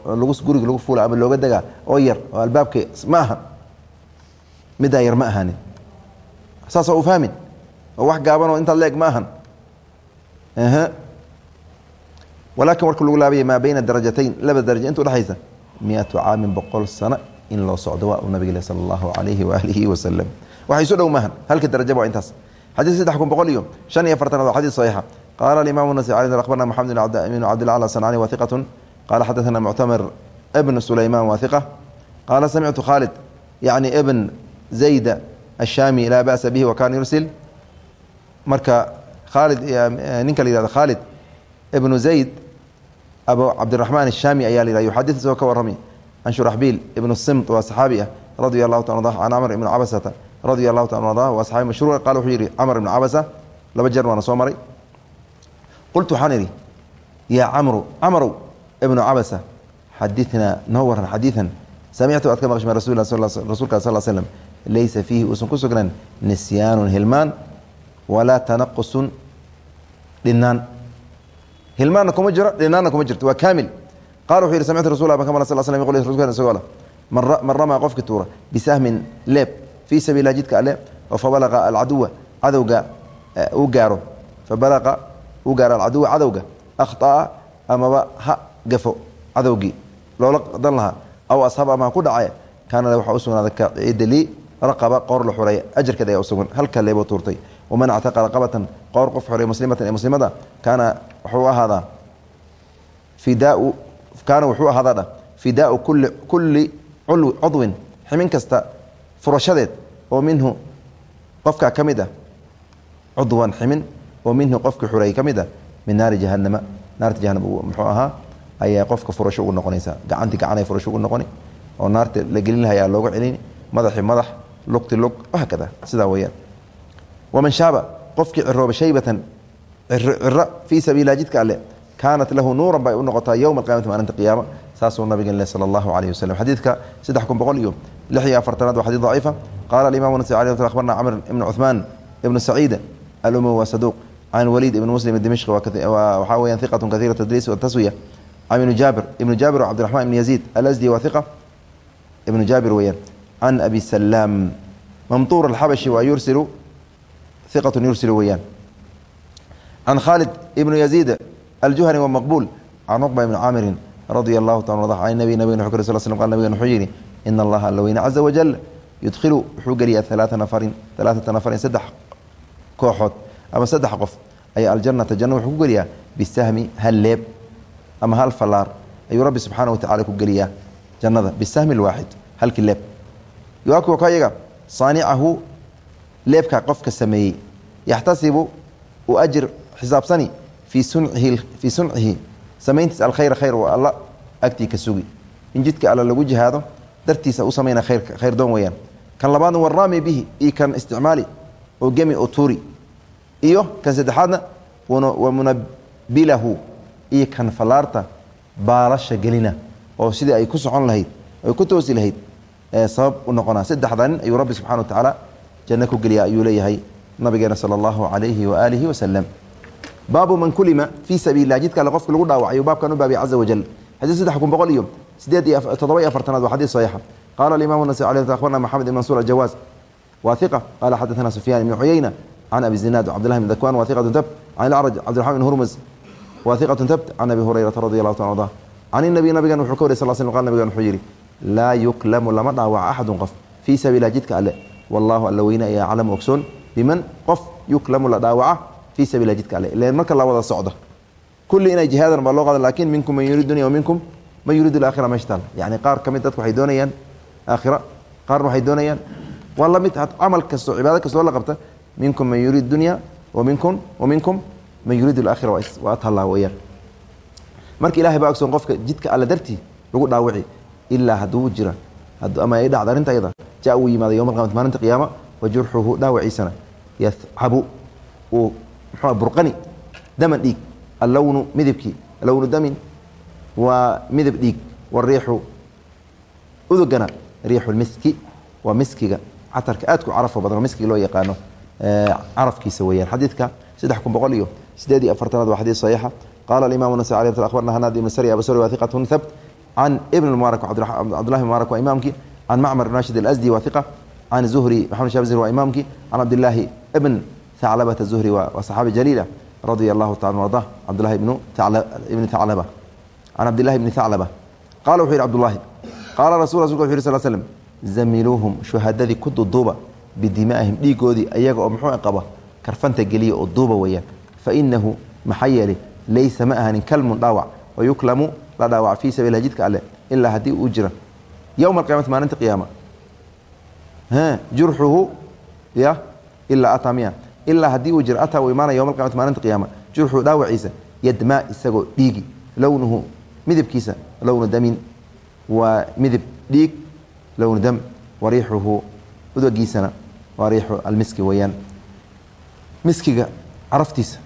guriga lagu fuula ama looga degaa oo yar oo albaabka ma aha. Middaa yar ma ahaanin. Saasoo u fahmin. Oo wax gaabanoo intaad leeg ma ahan. Walaakin warka lagu laabaya maa bayna darajatayn laba daraja inta udhexaysa miatu caamin boqol sano in loo socdo waa uu nabig sala allahu alayhi waalihi wasalam waxay isu dhow maahan halka darajaba waa intaas. Xadiis saddex kun boqol iyo shan iyo afartanaad waa xadiis saxiixa qaala alimaam nasi alي abarna maxamed bn cabdilacla sanani wa hiqatun qala xadaثna muctamir bn sulayman wa hiqa qaala samictu khaalid yacni ibn zayda ashaami laa ba'sa bihi wa kana yursil marka khaalid ninka la yihahdo khaalid ibnu zayd abu cabdiraxmaan ashaami ayaa la yihah yuxadis isagoo ka warramay can shuraxbiil ibnu simt waa saxaabi ah radia allahu ta an camr ibn cabasata radia allahu ta ada waa saxaabi mashhuur qala wuxuu yihi camr ibn cabasa laba jeer waana soo maray qultu waxaan idhi yaa camru camrow ibnu cabasa xadinaa noo waran xadiian samictu aad ka maqshma rasul rasuulka sal slm laysa fiihi uusan ku sugnan nisyaanun hilmaan walaa tanaqusun dhinaan hilmaanna kuma jiro dhinaanna kuma jirto waa kaamil. Qala wuxuu yihi samictu rasul ban ka maqla sal slam yqul rasulka isagoo leh man ramaa qofki tuura bisahmin leeb fii sabiilah jidka alle oo fabalaqa alcaduwa cadowga uu gaaro. Fabalaqa uu gaaro alcaduwa cadowga. Akhطa'a amaba ha gafo cadowgii loola dan lahaa aw ashab ama ku dhace kaana waxaa u sugnaaday raqaba qoor la xureeya ajarkeed ayaa usugan halka leeboo tuurtay. Waman actaqa raqabatan qoor qof xoreey muslimatan ee muslimada kaana wuxuu ahaadaa fidaau kaana wuxuu ahaadadha fidaau kulli kulli cudwin ximin kasta furashadeed oo minhu qofkaa ka mid ah cudwan ximin oo minhu qofkii xureey ka mid ah min naari jahanama naarta jahanam muxuu ahaa ayaa qofka furasho ugu noqonaysa. Gacantii gacanay furasho ugu noqoni. Oo naarta la gelin lahay aa looga celini. Madaxi madax lugti lug hakada sidaa weyaan waman shaaba qofkii cirooba shaybatan ciro fii sabiila jidka alle kaanat lahu nuuran bay u noqotaa yowma alqiyamati maalinta qiyaama saasuu nabigan leh sala allahu calayhi waslem xadiidka saddex kun boqol iyo lix iyo afartanaad waa xadiid daciifa. Qaala alimamu nasi alih akhbarna camr ibnu cuثmaan ibnu saciid alumawi waa saduuq can waliid ibn muslim dimishq waxaa weyan iqatu kaiira tadliis wataswiya ibni jaabir ibnu jaabir o cabdiraxman ibn yaziid alasdi waa iqa ibnu jaabir weyaan can abi salaam mamtuur alxabashi waa yursilu iqatu yursilu weyaan can khaalid ibnu yaziid aljuhani wa maqbuul can cuqba ibni caamirin radia allahu taala an nabi nabig wxu kr sl sl qal nabigan wuxuu yidhi ina allaha alla weyne caza wajal yudkhilu wuxuu geliyaa alaaa nafarin alaaata nafarin saddex kooxood ama saddex qof ayaa aljanata janna wuxuu ku geliyaa bisahmi hal leeb ama hal falaar ayuu rabbi subxaana wa tacala ku geliyaa jannada bisahmi lwaaxid halkii leeb. Yuakuwa ka yaga saanicahu leebkaa qofka sameeyey yaxtasibu u ajir xisaabsani fii suncihi samayntiis alkhayra khayr waa alla agtii ka sugi. In jidka alla lagu jihaado dartiisa u samayna khayrka khayr doon weyaan kan labaadna waraami bihi iyo kan isticmaali oo gemi oo tuuri. Iyo kan saddexaadna wa munabilahu iyo kan falaarta baalasha gelina oo sidii ay ku socon lahayd ay ku toosi lahayd sabab u noqonaa saddexda nin ayuu rabbi subxana wa tacaala janno ku geliya ayuu leeyahay nabigeena sala allahu calayhi waaalihi wasalam baabu man kulima fii sabiililah jidka alle qofka lagu dhaawacayo baabkan u baabiya caza wajal xadiid saddex kun boqol iyo sideed iyo toddoba iyo afartanaad waa xadiid saxiixa qaala alimamu nasi alih akhbarna maxamed ibn mansuur aljawaaz waa hiqa qaala xadathana sufyaan ibni cuyeyna can abi zinaad cabdillahi bn dakwan wa hiqatu tabt can ilacraj cabdiraxman ibn hurmus wa hiqatu tabt can abi hurayrata radi allahu ta arda can inabiy nabigan wuxuu ka wariy sal sl qal nabigan wuxuu yidhi laa yuklamu lama dhaawaca axadun qof fii sabiililah jidka alle. Wallahu alla weyne ayaa aclamu ogsoon biman qof yuklamu la dhaawaca fii sabiililah jidka alle. Ilan marka la wada socdo kulli inay jihaadan baa loo qaada laakiin minkum man yuriid dunya waminkum man yuriidu alaakhira meesha taal yani qaar ka mid dadku waxay doonayaan aakhira qaarna waxay doonayaan. Waa la mid camal kasto cibaado kastoo la qabta minkum man yuriid dunya waminkum waminkum man yuriidu alaakhira waa taallaa weyaan marka ilahay baa ogsoon qofka jidka alle dartii lagu dhaawici ilaa hadduu jira. Ama ay dhacda arrinta ayada ja uu yimaada yowma alqiyamati maalinta qiyaama wa jurxuhu dhaawaciisana yadcabu uu muxuu burqani daman dhiig. Allownu midibkii lownu damin waa midab dhiig. Wariixu udugana riixu lmiski waa miskiga. Catarka aadku carafo badan oo miskiga loo yaqaano carafkiisa weeyaan xadiidka saddex kun boqol iyo sideed iyo afartanaad waa xadiid saxiixa. Qaala alimamu nasa alي akhbarna hanaad ibn sari abasori wa hiqatun thabt can ibn mubarak cabdullahi mubarak waa imaamkii can macmar ibn rashid alasdi waa hiqa can zuhri maxamed shab zuhri waa imaamkii can cabdillaahi ibn thaclabata zuhri waa saxaabi jaliila radia allahu taala arda cabdullahi ibnu ibni thaclaba can cabdillahi ibni thaclaba qala wuxuu yihi cbdullahi qaala rasul rasulka wuxu yhi sl slm zamiluuhum shuhadadii ku duduuba bidimaa'ihim dhiigoodii ayaga oo muxuu qaba karfanta geliya oo duuba weeyaan fa inahu maxaa yeelay laysa ma ahanin kalmun dhaawac wa yuklamu la dhaawac fii sabiililah jidka alle ilaa haddii uu jira yowma alqiyamati maalinta qiyaama jurxuhu ya ilaa ataa miya ilaa haddii uu jira ataa uu imaanaya yowma alqiyamati maalinta qiyaama jurxuhu dhaawaciisa yadmaa isagoo dhiigi lownuhu midabkiisa lownu damin waa midab dhiig lownu dam wariixuhu udagiisana waa riixu almiski weeyaan miskiga caraftiisa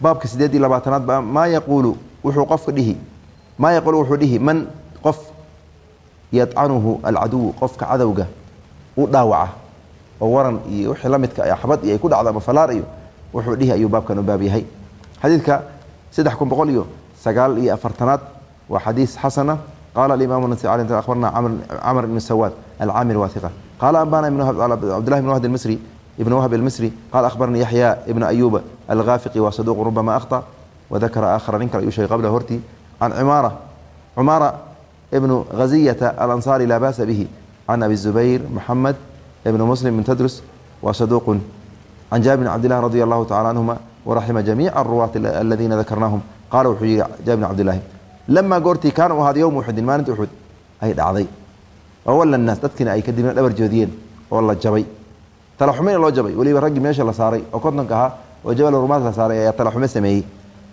baabka sideed iyo labaatanaad ba maa yaquulu wuxuu qofka dhihi maa yaquulu wuxuu dhihi man qof yadcanuhu alcaduw qofka cadowga u dhaawaca oo waran iyo wixii la midka xabad iyo ay ku dhacdo ama falaar iyo wuxuu dhihi ayuu baabkan u baab yahay. Xadiidka saddex kun boqol iyo sagaal iyo afartanaad waa xadiis xasana. Qaala alimaam nasi al akhbarna camr ibn sawaad alcaamir waa hiqa qaala ambana cabdillahi ibn wahd almisri ibn wahb almisri qaala akhbaranii yaxya ibna ayuba algaafiqi waa saduuq rubama akhطa wadakara aakhara nin kale ayuu sheegay qabla hortii can cimaara cumaara ibnu haziyata alansaari laa ba'sa bihi can abi zubayr moxamed ibn muslim bin tadrus waa saduuqun can jaabir bn cabdillahi radi allahu tacala canhuma waraxima jamiica aruwaati aladiina dakarnaahum qaala wuxuu yihi jaabir bn cabdillahi lamaa goortii kaana u ahaada yowma uxudin maalinta uxud ay dhacday wawalla naas dadkiina ay kadibna dhabar joodiyeen oo la jabay talaxumayna loo jabay weliba raggii meesha la saaray oo kontonka ahaa oo jabal rumaad la saaray ayaa talaxume sameeyey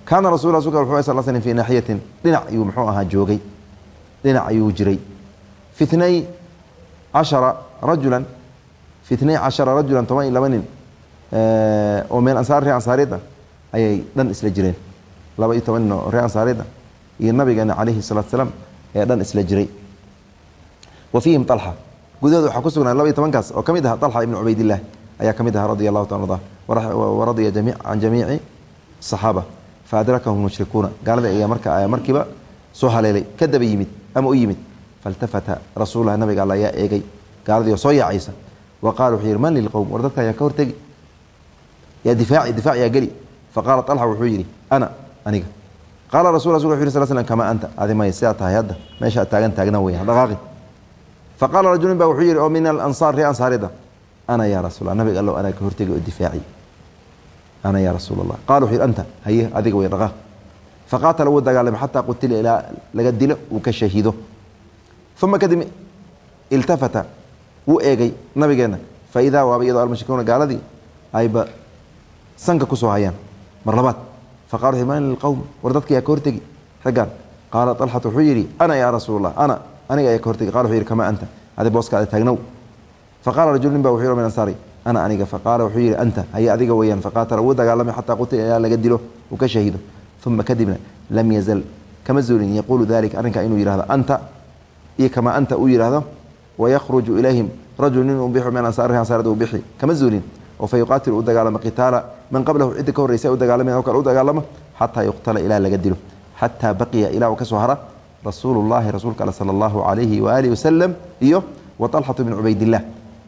kaana rasul rasulka sal slam fii naaxiyatin dhinac ayuu muxuu ahaa joogay dhinac ayuu jiray fitnay cashara rajulan fitnay cashara rajulan toban iyo laba nin oo meel ansaar ree ansaariyad ah ayay dhan isla jireen laba iyo toban nin oo ree ansaariyad ah iyo nabigeena calayhi salatu salaam ee dhan isla jiray wa fiihim alxa gudahooda waxaa ku sugnaa laba iyo tobankaas oo ka mid aha alxa ibnu cubaydillaah ayaa ka mid aha radi allahu taala arda waradiya can jamiici saxaaba. Fa adrakahum mushrikuuna gaalada ayaa marka markiiba soo haleelay. Ka daba yimid ama u yimid. Faltafata rasuullah nabiga alla ayaa eegay. Gaaladii oo soo yaacaysa. Wa qaala wuxuu yidhi man lilqowm war dadka ayaa ka hortegi yaa difaaci difaac yaa geli. Faqaala alxa wuxuu yidhi ana aniga. Qaala rasul rasul wuxu yiri sal slm kamaa anta? Adi maya sidaa tahay hadda. Meesha taagan taagna weya dhaqaaqi faqaala rajulin ba wuxuu yidhi oo min alansaar ree ansaarida ana yaa rasuul allah nabiga allow anaa ka hortegi oo difaaci ana yaa rasuul allah qala wuxuu yidhi anta haye adiga way dhaqaaq faqaatala wuu dagaalamay xataa qutila ilaa laga dilo uu ka shahiido uma kadib iltafata wuu eegay nabigeenna fa waaba iyadoo almushrikuuna gaaladii ayba sanka ku soo hayaan mar labaad faqala wuxu man lilqowm war dadka yaa ka hortegi raggaan qaala alxat wuxuu yidhi ana yaa rasuul allah ana aniga ayaa ka hortegi qala wuxuu yidhi kamaa anta adi booskaada taagnow faqala rajul nin ba wuxuu yidhi min ansaari ana aniga faqaala wuxuu yidhi anta haye adiga weeyaan faqaatala wuu dagaalamay xataa qutila ilaa laga dilo uu ka shahiido uma kadibna lam yazal kama zuulin yaquulu dalika arrinkaa inuu yihahdo anta iyo kamaa anta uu yidhaahdo wayakhruju ilayhim rajul nin ubixu min ansaarihi ansaarada u bixi kama zuulin oo u dagaalamo qitaala man qablahu cidda ka horreysa u dagaalamayan o kale u dagaalamo xataa yuqtala ilaa laga dilo xataa baqiya ilaa uu ka hara rasuulu rasuulka ale sala allahu calayhi waaalihi wasalam iyo wa alxatu bn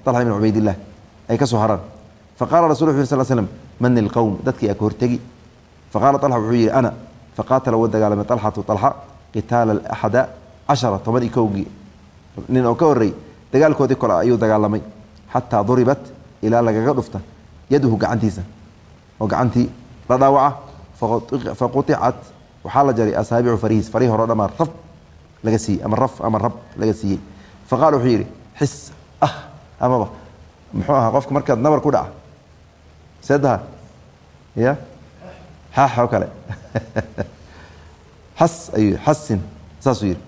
cubaydillah alxa bn cubaydillah ay ka soo haraan faqala rasul wuxu yiri sal slm man ilqowm dadkii aa ka hortegi faqala alxa wuxuu yidhi ana faqaatala wuu dagaalamay alxatu alxa qitaala axada cashara toban iyo kowgii nin oo ka horrey dagaalkoodii kole ayuu dagaalamay xataa duribat ilaa lagaga dhufta yaduhu gacantiisa oo gacantii la dhaawaca faquicat waxaa la jaray asaabicu farihiis farihii hore dhamaa raf laga siiyey ama raf ama rab laga siiyey faqala wuxuu yidhi xis ah amaba muxuu ahaa qofka markaad nabar ku dhaca. Sedaha ya xaax oo kale. Xas ayuu xasin saasuu yidhi.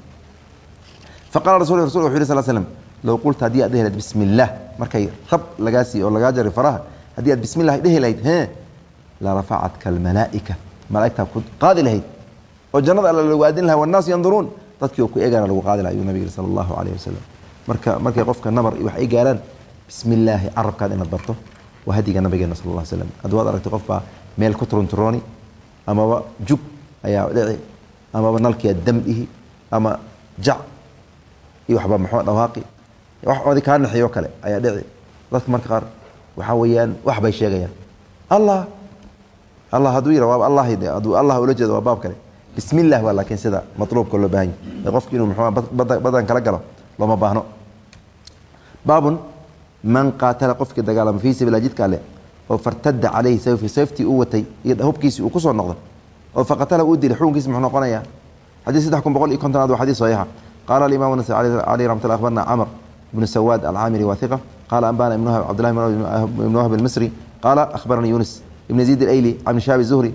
Faqala rasul rasul wuxu yiri sal slm low qulta haddii aad dhehi lahayd markay rab lagaa siiye oo lagaa jaray faraha haddii aad bismi dhehi lahayd he la rafacatka almalaa'ika malaa'igtaa ku qaadi lahayd. Oo jannada alla lagu aadin laha wannaasu yanduruun dadkii oo ku eegana lagu qaadi laha ayuu nabig yiri sala allahu calayh wasalam marka markay qofka nabar wax ay gaaraan bismi illaahi carabkaad inaad barto. Waa hadiga nabigeena sal alla slam haddii waad aragtay qof baa meel ku turunturooni amaba jug ayaa dhici amaba nalkiia dam dhihi ama jac iyo waxba muxuu dhawaaqi. Wax odi kaa naxiyo kale ayaa dhici. Dadka marka qaar waxaa weeyaan wax bay sheegayaan. Allah allah hadduu yira waaba allah allah ula jeedo waa baab kale. Bismi illah waa laakiin sida matluubka loo baahan yahy qofki inuu muxuu badan kala galo looma baahno baabun man qaatala qofkii dagaalama fii sabiila jidka alle oo fartada caleyhi sayfi uu watay iyo hubkiisii uu ku soo noqday oo faqatala uu dilay xukunkiisi muxuu noqonayaa? Xadiis saddex kun boqol iyo kontonaad waa xadiis saxiixa. Qaala alimaam nas caleyh raxmat llah akhbarna camr bnu sawaad alcaamiri waa hiqa qaala anbana ibn cabdillahi ibn wahab almisri qaala akhbaranii yunis ibn yaziid alayli can shaabi zuhri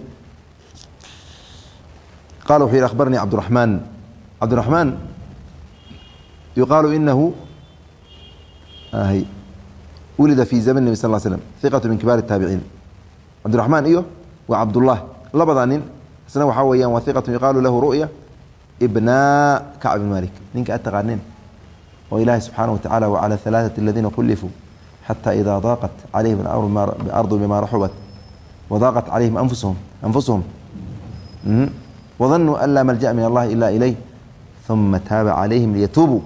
qala wuxuu yihi akhbaranii cabdiraxmaan cabdiraxmaan yuqaalu inahu wulida fi zamn nebi sal slm iqatu min kibaar taabiciin cabdiraxmaan iyo waa cabdullah labada nin isna waxaa weeyaan waa iqatu yuqaalu lahu ru'ya bna kacb bn malik ninka ad oo ilaahi subxaana watacala wacala alaaثati aladiina kulifuu xata ida daaqat calayhim ardu bima raxubat wadaaqat calayhim anfusuhum anfusuhum. Wadanuu an laa malja'a min allahi ila ilayh uma taaba calayhim liyatuubuu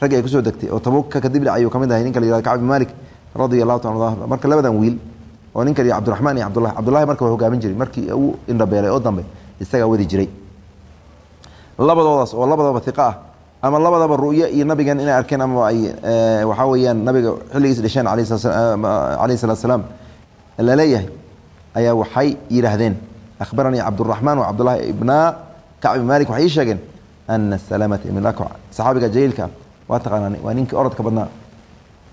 raggi ay ku soo degtay oo tabuka kadib dhacayuu ka mid ahay ninka la yihahdo kacb bin malik radia allahu taala marka labadan wiil oo ninka la cabdiraxmaan iyo cabdullahi cabdullahi marka waa hogaamin jiray markii uu indhabeelay oo dambe isagaa wadi jiray. Labadoodaas oo labadaba iqa ah ama labadaba ru'yo iyo nabigan inay arkeen ama ay waxaa weeyaan nabiga xilligiis dhasheen alayhi salatu salaam la leeyahay ayaa waxay yidhaahdeen akhbaranii cabduraxmaan wa cabdullahi ibna kacb ibn malik waxay ii sheegeen ana salamata ibn akwac saxaabiga jaliilka ah waa taqaanaa waa ninkii orodka badnaa.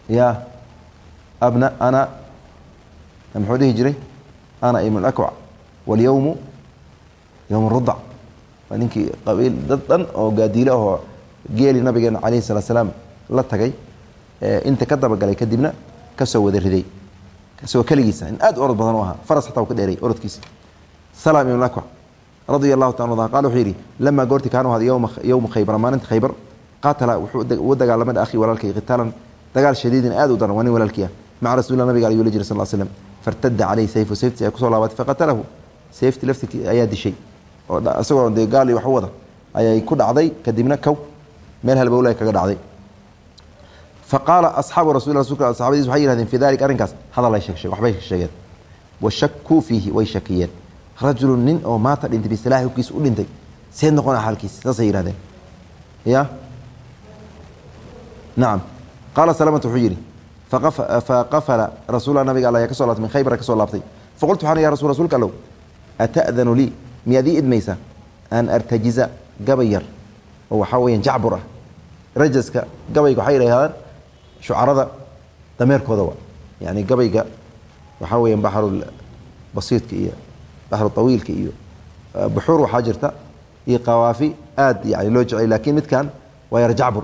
Ya abna ana muxuu dhihi jiray ana ibn akwac walyowmu yowm rudac waa ninkii qabiil dad dhan oo gaadiilo ahoo geeli nabigeena calayhi salatu salaam la tagay inta ka dabagalay kadibna ka soo wada riday. Kasoo keligiisa in aad u orod badan u ahaa faras xataa uu ka dheeray orodkiisa. Salam ibn akwac radia allahu taala qala wuxuu yidhi lamaa goorti kaanu ahada yowma yowma khaybar maalinta khaybar qaatala wuxuu u dagaalamay akhii walaalkay qitaalan dagaal shadiidin aad u daran waa nin walaalkii ah maca rasuulillah nabiga ayuu la jiray sal slam fartada caleyhi sayfu sayfti ay ku soo laabatay faqatalahu. Sayfti laftirkii ayaa dishay oo isagoo dee gaali wax u wada ayay ku dhacday kadibna kow meel halbowla kaga dhacday. Faqaala asxaabu rasul saxabadiis waxay yihahdeen fi dalik arrinkaas. Hadal ay sheeg waxbay sheegeen. Washakuu fiihi way shakiyeen. Rajulu nin oo maata dhintay bisilaahi hubkiisa u dhintay seed noqona xaalkiisa saasay yihahdeen ya nacam qaala salamatu wuxuu yidhi faqafala rasuula nabiga alla ayaa ka so laabtay min khaybara ka soo laabtay faqultu waxaan ya rasul rsulka allow ata'danu lii miyaad ii idmaysa an artajiza gabay yar oo waxaa weeyaan jacbur ah rajaska gabayga waxay yidhahdaan shucarada dameerkooda wa yani gabayga waxaa weeyaan baxru basiidka iyo baxru tawiilka iyo buxuur waxaa jirta iyo qawaafi aad yani loo jecel laakiin midkan waa yar jacbur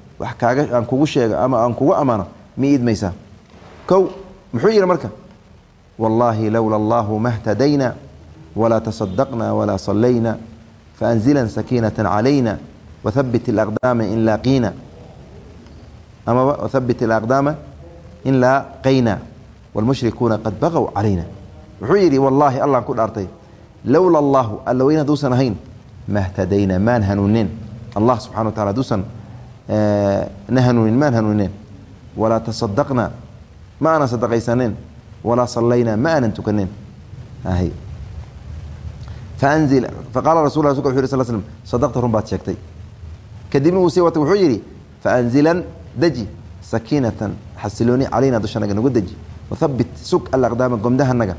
wax kaaga aan kugu sheego ama aan kugu ammaano ma idmaysaa kow muxuu yidhi marka wallaahi lowla allahu ma htadayna walaa tasadaqna walaa sallayna faanzilan sakiinata calayna wathabit alaqdaama in laaqiina. Amaba wathabit alaqdaama in laaqayna wاlmushrikuuna qad baqow calayna. Wuxuu yidhi wallaahi allaan ku dhaartay lowla allahu alla weyn haduusan ahayn ma htadayna maan hanuunin. Allah subxana wa tacala haduusan na maan hanuunineen walaa tasadaqna ma aanan sadaqaysaneen walaa sallayna ma aanan tukaneen faanzil faqala rasul la wuxu yh sl slm sadaqta run baad sheegtay kadibna uu sii watay wuxuu yidhi faanzilan deji sakiinatan xasilooni calayna dushanaga nagu deji wathabit sug alaqdaama gomdahanaga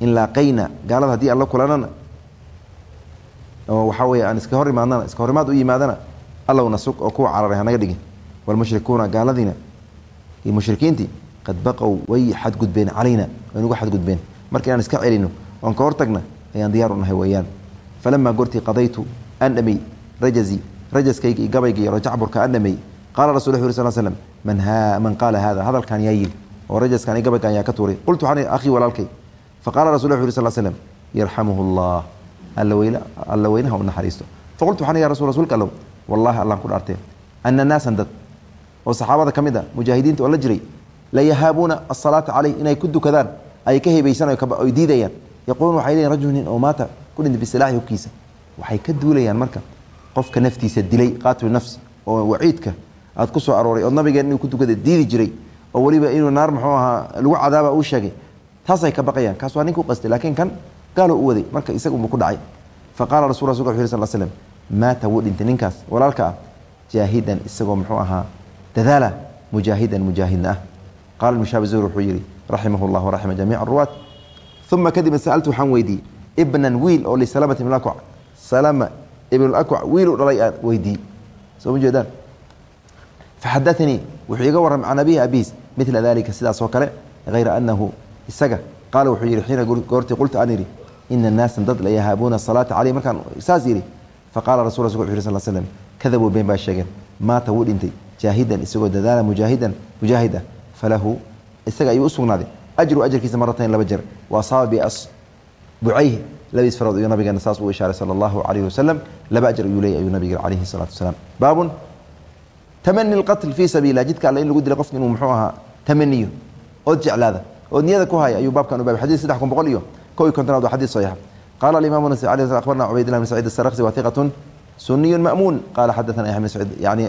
in laaqayna gaalada haddii aan la kulanana waxaa weeye aan iska hor imaadnana iska hor imaad u yimaadana allowna sug oo kuwa cararay hanaga dhigin. Walmushrikuuna gaaladiina iyo mushrikiintii qad baqow way xadgudbeen calayna way nagu xadgudbeen. Marka inaan iska celino oon ka hortagna ayaan diyaar u nahay weeyaan. Falamaa goortii qadaytu aan dhamey rajazii rajaskayga iyo gabayga iyo rajacburka aan dhamey qaala rasul wu sl slm man qaala hada hadalkan yaa yiri oo rajaskan iyo gabaygan yaa ka tuuray. Qultu waxaan akhii walaalkay. Faqala rasul wu sl slm yarxamuhu llah alla weynaha u naxariisto. Faqultu waxaan ya rasul rsulka allow wallahi allaan ku dhaartee ana naasan dad oo saxaabada ka mid a mujaahidiinta oo la jiray la yahaabuuna asalaata caleyh inay ku dukadaan ay ka hebaysan oy diidayaan. Yaquuluun waxay leeyiin rajul nin oo maata ku dhintay bisilaaxi hubkiisa. Waxay ka duulayaan marka qofka naftiisa dilay qaatilu nafsi oo waciidka aad ku arooray oo nabigeen inuu ku dukada diidi jiray oo weliba inuu naar muxuu ahaa lagu cadaaba uu sheegay. Taasay ka baqayaan kaas waa ninka u qastay laakiin kan gaalo u waday marka isaga unba ku dhacay. Fa rasul yiri sal slm maata wuu dhintay ninkaas walaalka ah jaahidan isagoo muxuu ahaa dadaala mujaahidan mujaahidna ah. Mushaab zuhri wuxuu yihi raximah llah waraxima jamiica ruwaat uma kadibna sa'altu waxaan weydiiyey ibnan wiil oo lisalamati ibn akwac salama ibn akwac wiiluu dhalay aan weydiiyey. Soo ma jeedaan? Faxadaanii wuxuu iga warramay can abihi abiis midla dalika sidaas oo kale hayra anahu isaga. Qaala wuxuu yihi xiina goortii qultu aan idhi ina naasan dad la salaata caleyh markaan saas yidhi faqala rasul wuxu yhi sal slm kadabuu been baa sheegeen maata wuu dhintay jaahidan isagoo dadaala mujaahidan mujaahid ah falahu isaga ayuu u sugnaaday ajru ajarkiisa maratayn laba jeer wa asaaba biasbucayhi labadiis farood ayuu nabigeena saas uu ishaaray sala allahu calayhi wasalam laba ajar ayuu leeyay ayuu nabiga calayhi salaatu wasalaam baabun tamani lqatl fii sabiilah jidka alle in lagu dila qofka inuu muxuu ahaa tamaniyo ood jeclaada ood niyada ku haya ayuu baabkan u baabay xadid saddex kun boqol iyo kow iyo kontonaad waa xadiid saxiixa qala imam abarna cubaydlah bn sacid sarksi wa iqatu suniyu mamuun qala xadaana yaya yani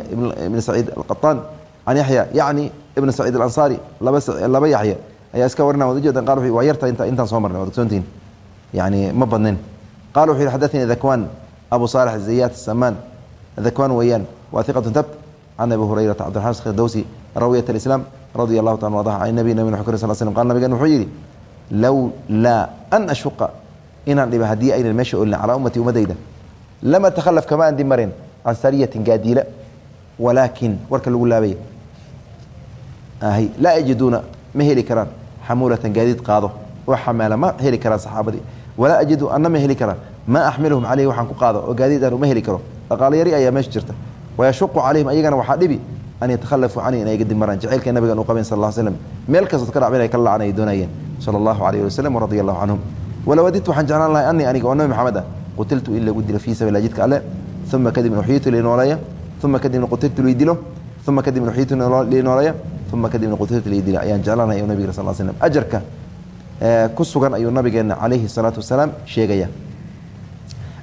ibn saciid alqaطaan can yaxya yacni ibn saciid alansaari laba yaxya ayaa iska warina waad ujeedan qal waa yarta intaan soo marnay waad ogsoontihin yani ma badnin qala wuxu yhi xadaanii dakwan abu salix ziyad samaan dakwan weeyaan wa iqatu tabt can abi hurayrata cbdiraman dowsi rawiyat alislaam radia allahu taala arda an nabi nabin wu kr sl slm qala nabigan wuxuu yidhi low laa an ashuqa inaan dhiba haddii aynan meesha olin calaa ummati ummadayda. Lama تkhlف kama aan dib mareen can sariyatin gaadiila walaakin warka lagu laabaya. Laa yajiduuna ma heli karaan. Xamuulatan gaadiid qaado. Oo xamaala ma heli karaan saxaabadii. Walaa ajidu ana ma heli karaan. Maa axmiluhum caleyhi waxaan ku qaado oo gaadiid aan uma heli karo. Dhaqaalo yari ayaa meesha jirta. Wayashuqu calayhim ayagana waxaa dhibi an yatahalafuu cani inay gadib maraan. Jacaylka nabigan u qaben sal l slm meel kastood ka dhacba inay kala lacan ay doonayeen. Sala allahu alayh waslm waradia allahu canhum walawadit waxaan jeclaan lahay anii aniga oo nabi maxamed ah. Qutiltu in lagu dilo fii sabiila jidka alle. Uma kadibna uxyiitu linooleeya uma kadibna qutiltu lii dilo. Uma kadibna uxyiitu linooleeya uma kadibna qutiltu lii dilo. Ayaan jeclaan lahay o sal slm ajarka eh, ku sugan ayuu nabigeena calayhi salaatu wasalaam sheegaya.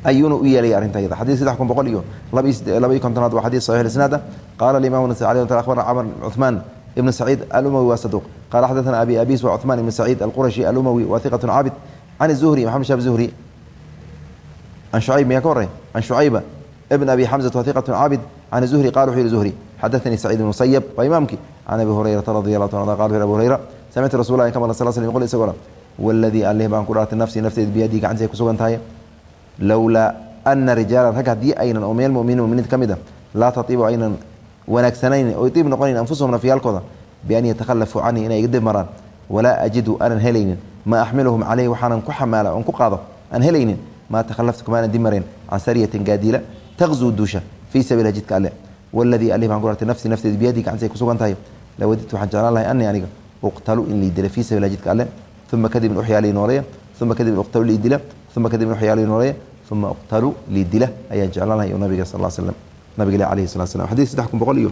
Ayuuna u yeelaya arrinta yada xadii saddex kun boqol iyo labalaba iyo kontonaad waa xadii saxix isnaad. Ah qaala imam ali abarna camr cuثmaan ibn saciid alumawi waa saduq qala xadaana abi abis wa cuثmaan ibn saciid alqurashi alumawi wa hiqat caabid can الzuhri maxamed shab zuhri can shucayb miyaa ka horey can shucayba ibn abi xamزat wa hiqat caabid can الzuhri qala wuxuu yihi zuhri xadaثanii sacيid ibn musayb waa imaamkii can abi hurayrata radi allahu ta qala wuxu abu hurayra samictu rasul lah ka maqla sal sl qol isagoo waladii alih baan ku dhaartay nafsii nafteed biyadii gacantii ay ku sugan tahay lowlaa ana rijaalan rag haddii aynan oo min almuminiin muminiinta ka mid a laa taiibu aynan wanaagsanayn oy iib noqonayn anfusahum nafyaalkooda bian yatakhalafuu canii inay iga dib maraan walaa ajidu aanan helaynin maa axmiluhum caleyhi waxaanan ku xamaala oon ku qaado aan helaynin maa takhalaftu kumaanan dib mareen can sariyatin gaadiila taqzuu duusha fii sabiila jidka alle. Waladii alih baan ku artay nafsi nafteedi biyadii gacanti ay ku sugan tahay. Lawadidtu waxaan jeclaan lahay anii aniga uqtalu in lii dila fii sabiila jidka alle. Uma kadibna uxyaa lii nooleya uma kadibna uqtalu lii dila uma kadibna uxyaa lii nooleya uma uqtalu lii dila ayaan jeclaan lahay nabiga sal l slm nabig alayhi salatu slam xadid saddex kun boqol iyo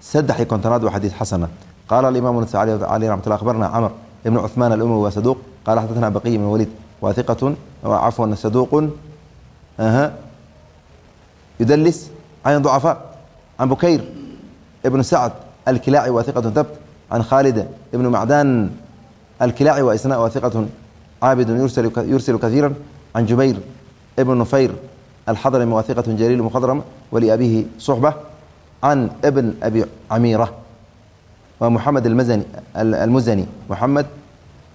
saddex iyo kontonaad waa xadiid xasana. Qaala alimamu nasai aleyh ramat lla akhbarna camr ibn cuثmaan alumawi waa saduuq qala xadaثna baqiy ibn waliid waa hiqatun cafwan saduuqun yudalis can ducafaa can bukayr ibn sacd alkilaaci waa hiqatun tabt can khaalid ibn macdan alkilaaci waa isna waa hiqatun caabidun yursilu kaiira can jubayr ibn nufayr الحضرمي واثقة جليل مخضرم waa muxamed amani almuzani muxamed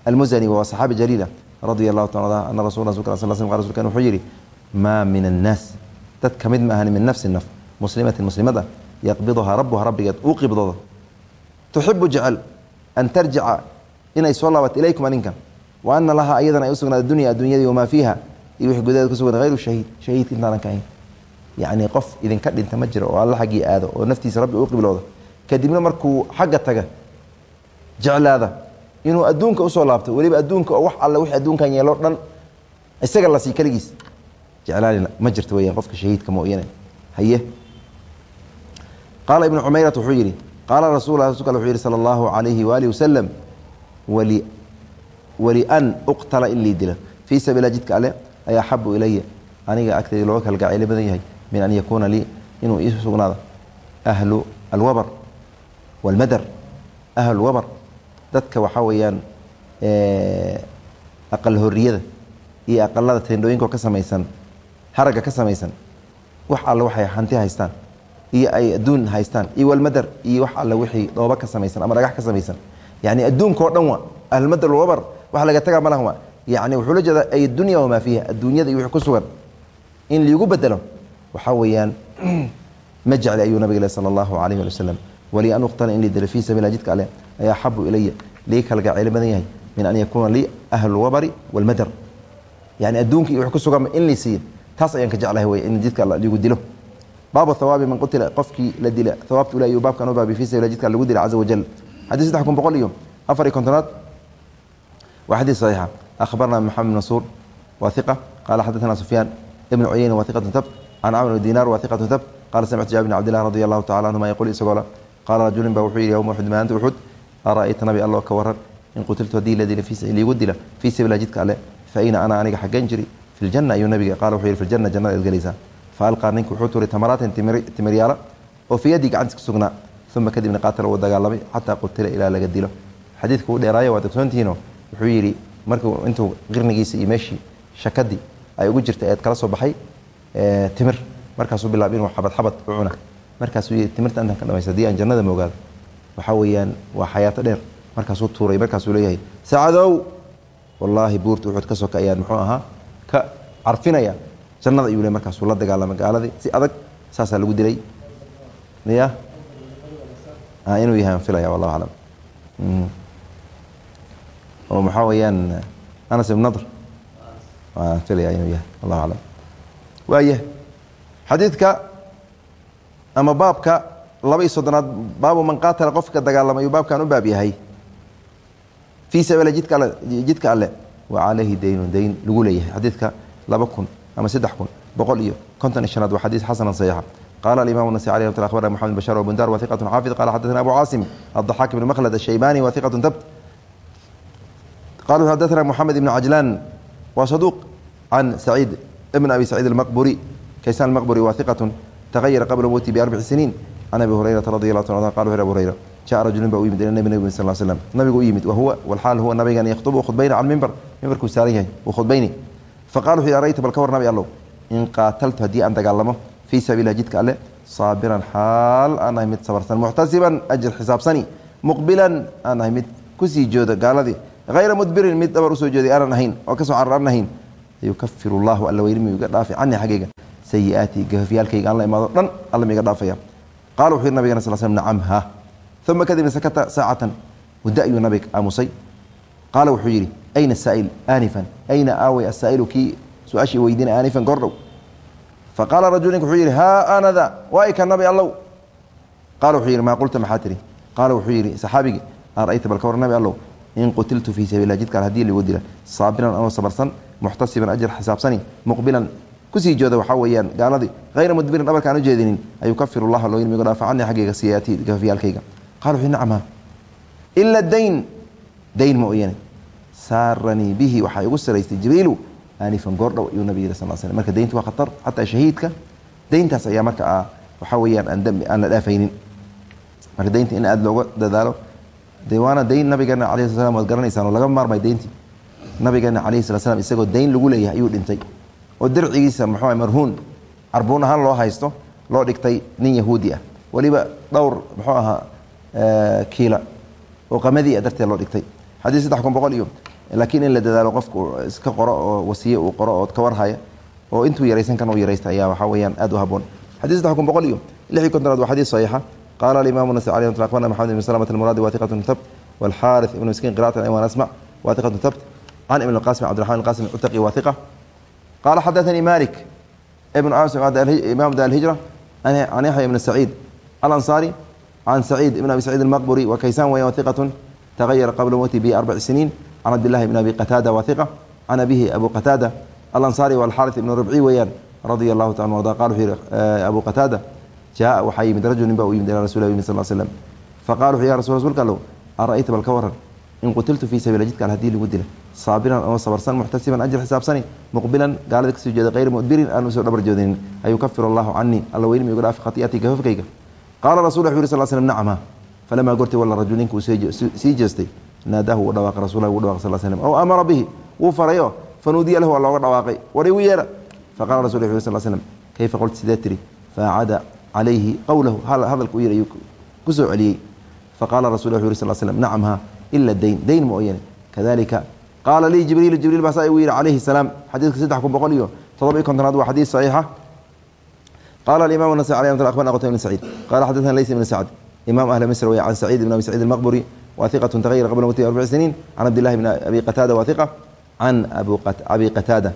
almuzani waa saxaabi jaliila radia allahu taala ana rasul rasulka sal sl qal rasulkan wuxuu yihi maa min annaas dad ka mid ma ahani min nafsi naf muslimatin muslimad ah yaqbiduhaa rabuha rabbigeed uu qibdoodo tuxibu jecel an tarjica inay soo laabato ilaykum adinka wa ana lahaa ayadana ay usugnaada dunya addunyadii wamaa fiiha iyo wixii gudaheed kusugan hayru shahiid shahiidka intaadan ka ahayn. Yacnii qof idinka dhinta ma jiro oo alla xaggii aado oo naftiisa rabbi uu qibloodo kadibna markuu xagga taga jeclaada inuu adduunka u soo laabto weliba adduunka oo wax alle wixii adduunkan yeelo dhan isaga la sii keligiis. Jeclaani ma jirto weyaan qofka shahiidka mooyane haye. Qaala ibnu cumayrat wuxuu yidhi qaala rasul rasulka wuxuu yidhi sala allahu calayhi waalihi wasalam wali walian uqtala in lii dila. Fii sabiila jidka alle ayaa axabu ilaya aniga agtayda looga kala gacaylo badan yahay min an yakuuna lii inuu ii ahlu alwabar walmadar ahlu wabar dadka waxaa weeyaan aqal iyo aqalada teendhooyinka ka samaysan haragga ka samaysan wax alle waxay hanti haystaan iyo ay adduun haystaan iyo walmadar iyo wax alle wixii dhooba ka samaysan ama dhagax ka samaysan yani adduunka dhan wa ahlulmadar walwabar wax laga tagaa malahan waa yani wuxuu la jeedaa ay dunya wamaa fiiha adduunyada iyo wixii ku sugan in liigu bedelo waxaa weeyaan ma jecli ayuu nabig sala allahu calayh ali wasalam wali an uqtala in lidila fii sabiila jidka ale ayaa axabu ilaya lii kalgacayl badan yahay min an yakuuna lii ahlulwabari walmadar yani adduunka iyo wax ku suganba in lay siiyo taas ayaan ka jeclahay wey in jidka alla ligu dilo. Baabu hawaabi man qutila qofkii la dila hawaabta ula ayuu baabkan u baabi fii sabila jidka lagu dila caza wajal xadii saddex kun boqol iyo afar iyo kontonaad. Waa xadiis saxiixa. Akhbarna maxamed mansuur wa iqa qaala xadaثna sufyaan ibn cuyeyna wa iqatu tabt can camr dinar wa iqatu tabt qala samictu jaabir bn cabdillah radi allahu tacala anhuma yaquul isagoo qaala rajulin ba wuxuu yidhi yowma uxud maalinta uxud ara-ayta nabi allo ka waran in qutiltu haddii la dila liigu dila fii sabila jidka alle fa ina ana aniga xaggeen jiri fi ljanna ayuu nabiga qaala wuxuu yidhi fi ljanna jannada ad gelaysaa fa alqaa ninka wuxuu tuuray tamaraatan timiryaala oo fii yaddii gacantis ku sugnaa uma kadibna qaatala wuu dagaalamay xataa qutila ilaa laga dilo. Xadiidka uu dheeraayo waad ogsoontihiino wuxuu yidhi markuu intuu qirnigiisa iyo meeshii shakadii ay ugu jirtay eed kala soo baxay timir markaasuu bilaabay inuu xabad xabad u cuna markaasuu yidhi timirta intaan ka dhamaysa haddii aan jannada moogaado waxaa weeyaan waa xayaato dheer. Markaasuu tuuray markaasuu leeyahay saacadow wallaahi buurta uxud ka soka ayaan muxuu ahaa? Ka carfinaya jannada ayuu le markaasuu la dagaalamay gaaladii si adag saasaa lagu dilay. Ya inuu yahay aan filaya wallahu aclam. Oo maxaa weeyaan anas ibn nadr. Waan filaya inuu yahay wallahu aclam. Waaya xadiidka ama baabka laba iyo soddonaad baabu man qaatala qofka dagaalama ayuu baabkan u baab yahay fii sabiila jidka alle jidka alle wa calayhi daynun dayn lagu leeyahay xadiidka laba kun ama saddex kun boqol iyo konton iyo shanaad waa xadiis xasanan saxiixa قال الإمام النسائي عليه رحمة أخبرنا محمد بشار وبندار وثقة حافظ قال حدثنا أبو عاصم الضحاك بن مخلد الشيباني وثقة ثبت قالوا حدثنا محمد بن عجلان وصدوق عن سعيد ابن أبي سعيد المقبري كيسان المقبري وثقة تغير قبل موته بأربع سنين عن أبي هريرة رضي الله عنه قالوا أبو هريرة جاء رجل بأويمد إلى النبي صلى الله عليه وسلم النبي يمد وهو والحال هو النبي كان يخطب خطبين على المنبر منبر كساريه وخطبين فقالوا يا ريت بالكور نبي الله إن قاتلت هدي أن تقلمه في سبيل جدك alle صاaبرا xaal aan ahay mid sabrsan محتaسبا أجر xisaabsani مqبiلا aan ahay mid kusii jooda gaaladii غayra mdbirin mid dhabar usoo jooday aanan ahayn oo kasoo carar aan ahayn yukafir الlahu alla weyni miga dhaafi cani xaggayga sayiaati gafafyaalkayga aan la imaado dhan alla maiga dhaafaya. Qaala wuxu yhi nabigana sal sl nacam ha. Uma kadibna sakata saacatan muddo ayuu nabiga aamusay. Qaala wuxuu yidhi ayna saa'il aanifan ayna aaway asaa'ilu kii su'aashii weydiina aanifan gordhow. Faqaala rajul nink wuxuu yidhi haa anada waaika nabi allow. Qaala wuxuu yidhi maa qulta maxaa tihi qaala wuxuu yidhi saxaabigii arayta balka war nabi allow? In qutiltu fii sabilah jidka haddii lagu dila saabiran anoo sabarsan muxtasiban ajar xisaabsani muqbilan ku sii jooda waxaa weeyaan gaaladii. Hayra mudbirin dhabarka aan u jeedinin ayukafir allah loo yilmigo dhaafa canii xaggayga siyaati gafafyaalkayga qala wuxuu nacam ha ila dayn. Dayn ma oyane saaranii bihi waxaa igu saraystay jibriilu anifan goordhow ayuu nabig yiri sal slam marka daynta waa khatar xataa shahiidka dayntaas ayaa marka ah waxaa weeyaan aan la dhaafaynin. Marka daynta in aada looga dadaalo de waana dayn nabigeena alayhi sala slam waad garanaysaan oo laga maarmay dayntii. Nabigeena calayhi sala slam isagoo dayn lagu leeyahay ayuu dhintay oo dircigiisa muxuu marhuun. Carbuun ahaan loo haysto loo dhigtay nin yahuudi ah. Weliba dhowr muxuu ahaa kiila oo qamadii ah darteed loo dhigtay. Xadiis saddex kun boqol iyo laakiin in la dadaalo qofku iska qoro oo wasiye uu qoro oo ka warhaya oo intuu yaraysan kan u yaraysta ayaa waxaa weeyaan aad u haboon xadis saddex kun boqol iyo lix iyo kontonaad waa xadiis saxiixa. Qaala alimamu nasai alayh raxmat akhbarna maxamed ibn salamat almuradi wathiqatun thabt والحارث بن مسكين قراءة أيوان أسمع واثقة ثبت عن ابن القاسم عبد الرحمن القاسم العتقي واثقة قال حدثني مالك ابن عاصم إمام دار الهجرة عن يحيى بن سعيد الأنصاري عن سعيد بن أبي سعيد المقبري وكيسان وهي واثقة تغير قبل موته بأربع سنين عن عبد الله بن أبي قتادة واثقة عن أبيه أبو قتادة الأنصاري والحارث بن ربعي ويان رضي الله تعالى عنه قال أبو قتادة جاء وحي من رجل بأوي من رسول الله صلى الله عليه وسلم فقالوا يا رسول الله saabiran oo sabarsan muxtasiban ajir xisaabsani muqbilan gaalada ka soo jeeda hayr mudbirin aan u soo dhabarjoodinin ayukafir allahu canii alla weynimi igu dhaaf khatii'atii gafafkayga qaala rasul wuxu yiri sal slm nacma falamaa gortay walla rajul ninka sii jeestay naadaahu uu dhawaaqa rasulahu uu dhawaq sal slm ow amara bihi wuu farayo fanuudiya lahu waa looga dhawaaqay warigu yeera faqala rasul wuxu yri sal slm kayfa qult sidee tiri faacada calayhi qowlahu hadalka u yiri ayuu ku celiyey faqaala rasul wuxu yiri sal slm nacamha ila dayn dayn mooyane kadalika qaala lii jibriilu jibriil baa saa igu yidhi calayhi salaam xadiidka saddex kun boqol iyo todoba-iyo kontonaad waa xadiis saxiixa qaala alimamu nasai alay mt abarna qutayma bn saciid qaala xaddatana lays ibn sacd imaam ahla misr wey can saciid ibn abi sacid almaqburi wahiqatun taghayara qabla mawtihi arbaci siniin can cabdillahi bni abi qataada wahiqa can abi qataada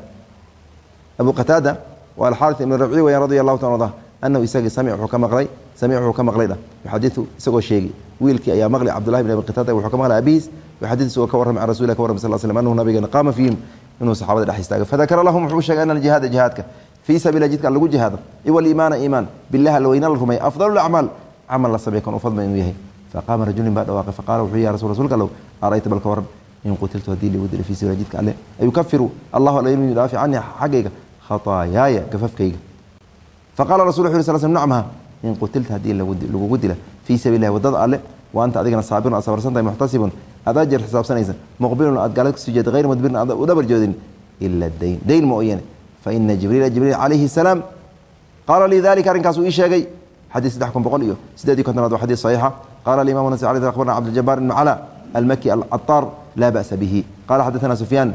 abu qataada waa alxaaris ibn rabci weyan radi allahu ta arda anahu isagii sami wuxuu ka maqlay samic wuxuu ka maqlay dhah yuxadiu isagoo sheegi. Wiilkii ayaa maqli cabdullahi bn abi qataada wuxuu ka maqlay abihiis xadiis uu ka warramay can rasulillah ka warramay sal slm anhu nabigeena qaama fiihim inuu saxaabada dhex istaaga fadakara lahum wuxuu sheegay ana aljihaada jihaadka fii sabiila jidka lagu jihaado iwa aliimaana iimaan billah alla weyna la rumay afdalu lacmaal camal la sameey kan u fadma inuu yahay faqaama rajulin baa dhawaaqay faqaala wuxuu ya rasul rsulka allow arayta balka warran in qutiltu haddii ligu dila fii sabiila jidka alle ayukafiru allahu alla inuu dhaafi canii xaggayga khataayaaya gafafkayga faqala rasul wuxu yri sal sl nacmaha in qutilta haddii lagugu dila fii sabiillahi waddada alle wa anta adigana saabirun ad sabarsantahay muxtasibun aad ajar xisaabsanaysa muqbilun aad gaalad kasoo jeeda hayr mudbirin aad u dhabar joodin ila dayn dayn mooyane faina jibriila jibriil calayhi salaam qaala lii dalika arrinkaas uu ii sheegay xadiis saddex kun boqol iyo sideed iyo kontonaad waa xadiis saxiixa qala alimamu nas alي akhbarna cabdiljabar ibn cala almaki alcaطaar laa ba'sa bihi qala xadaثana sufyaan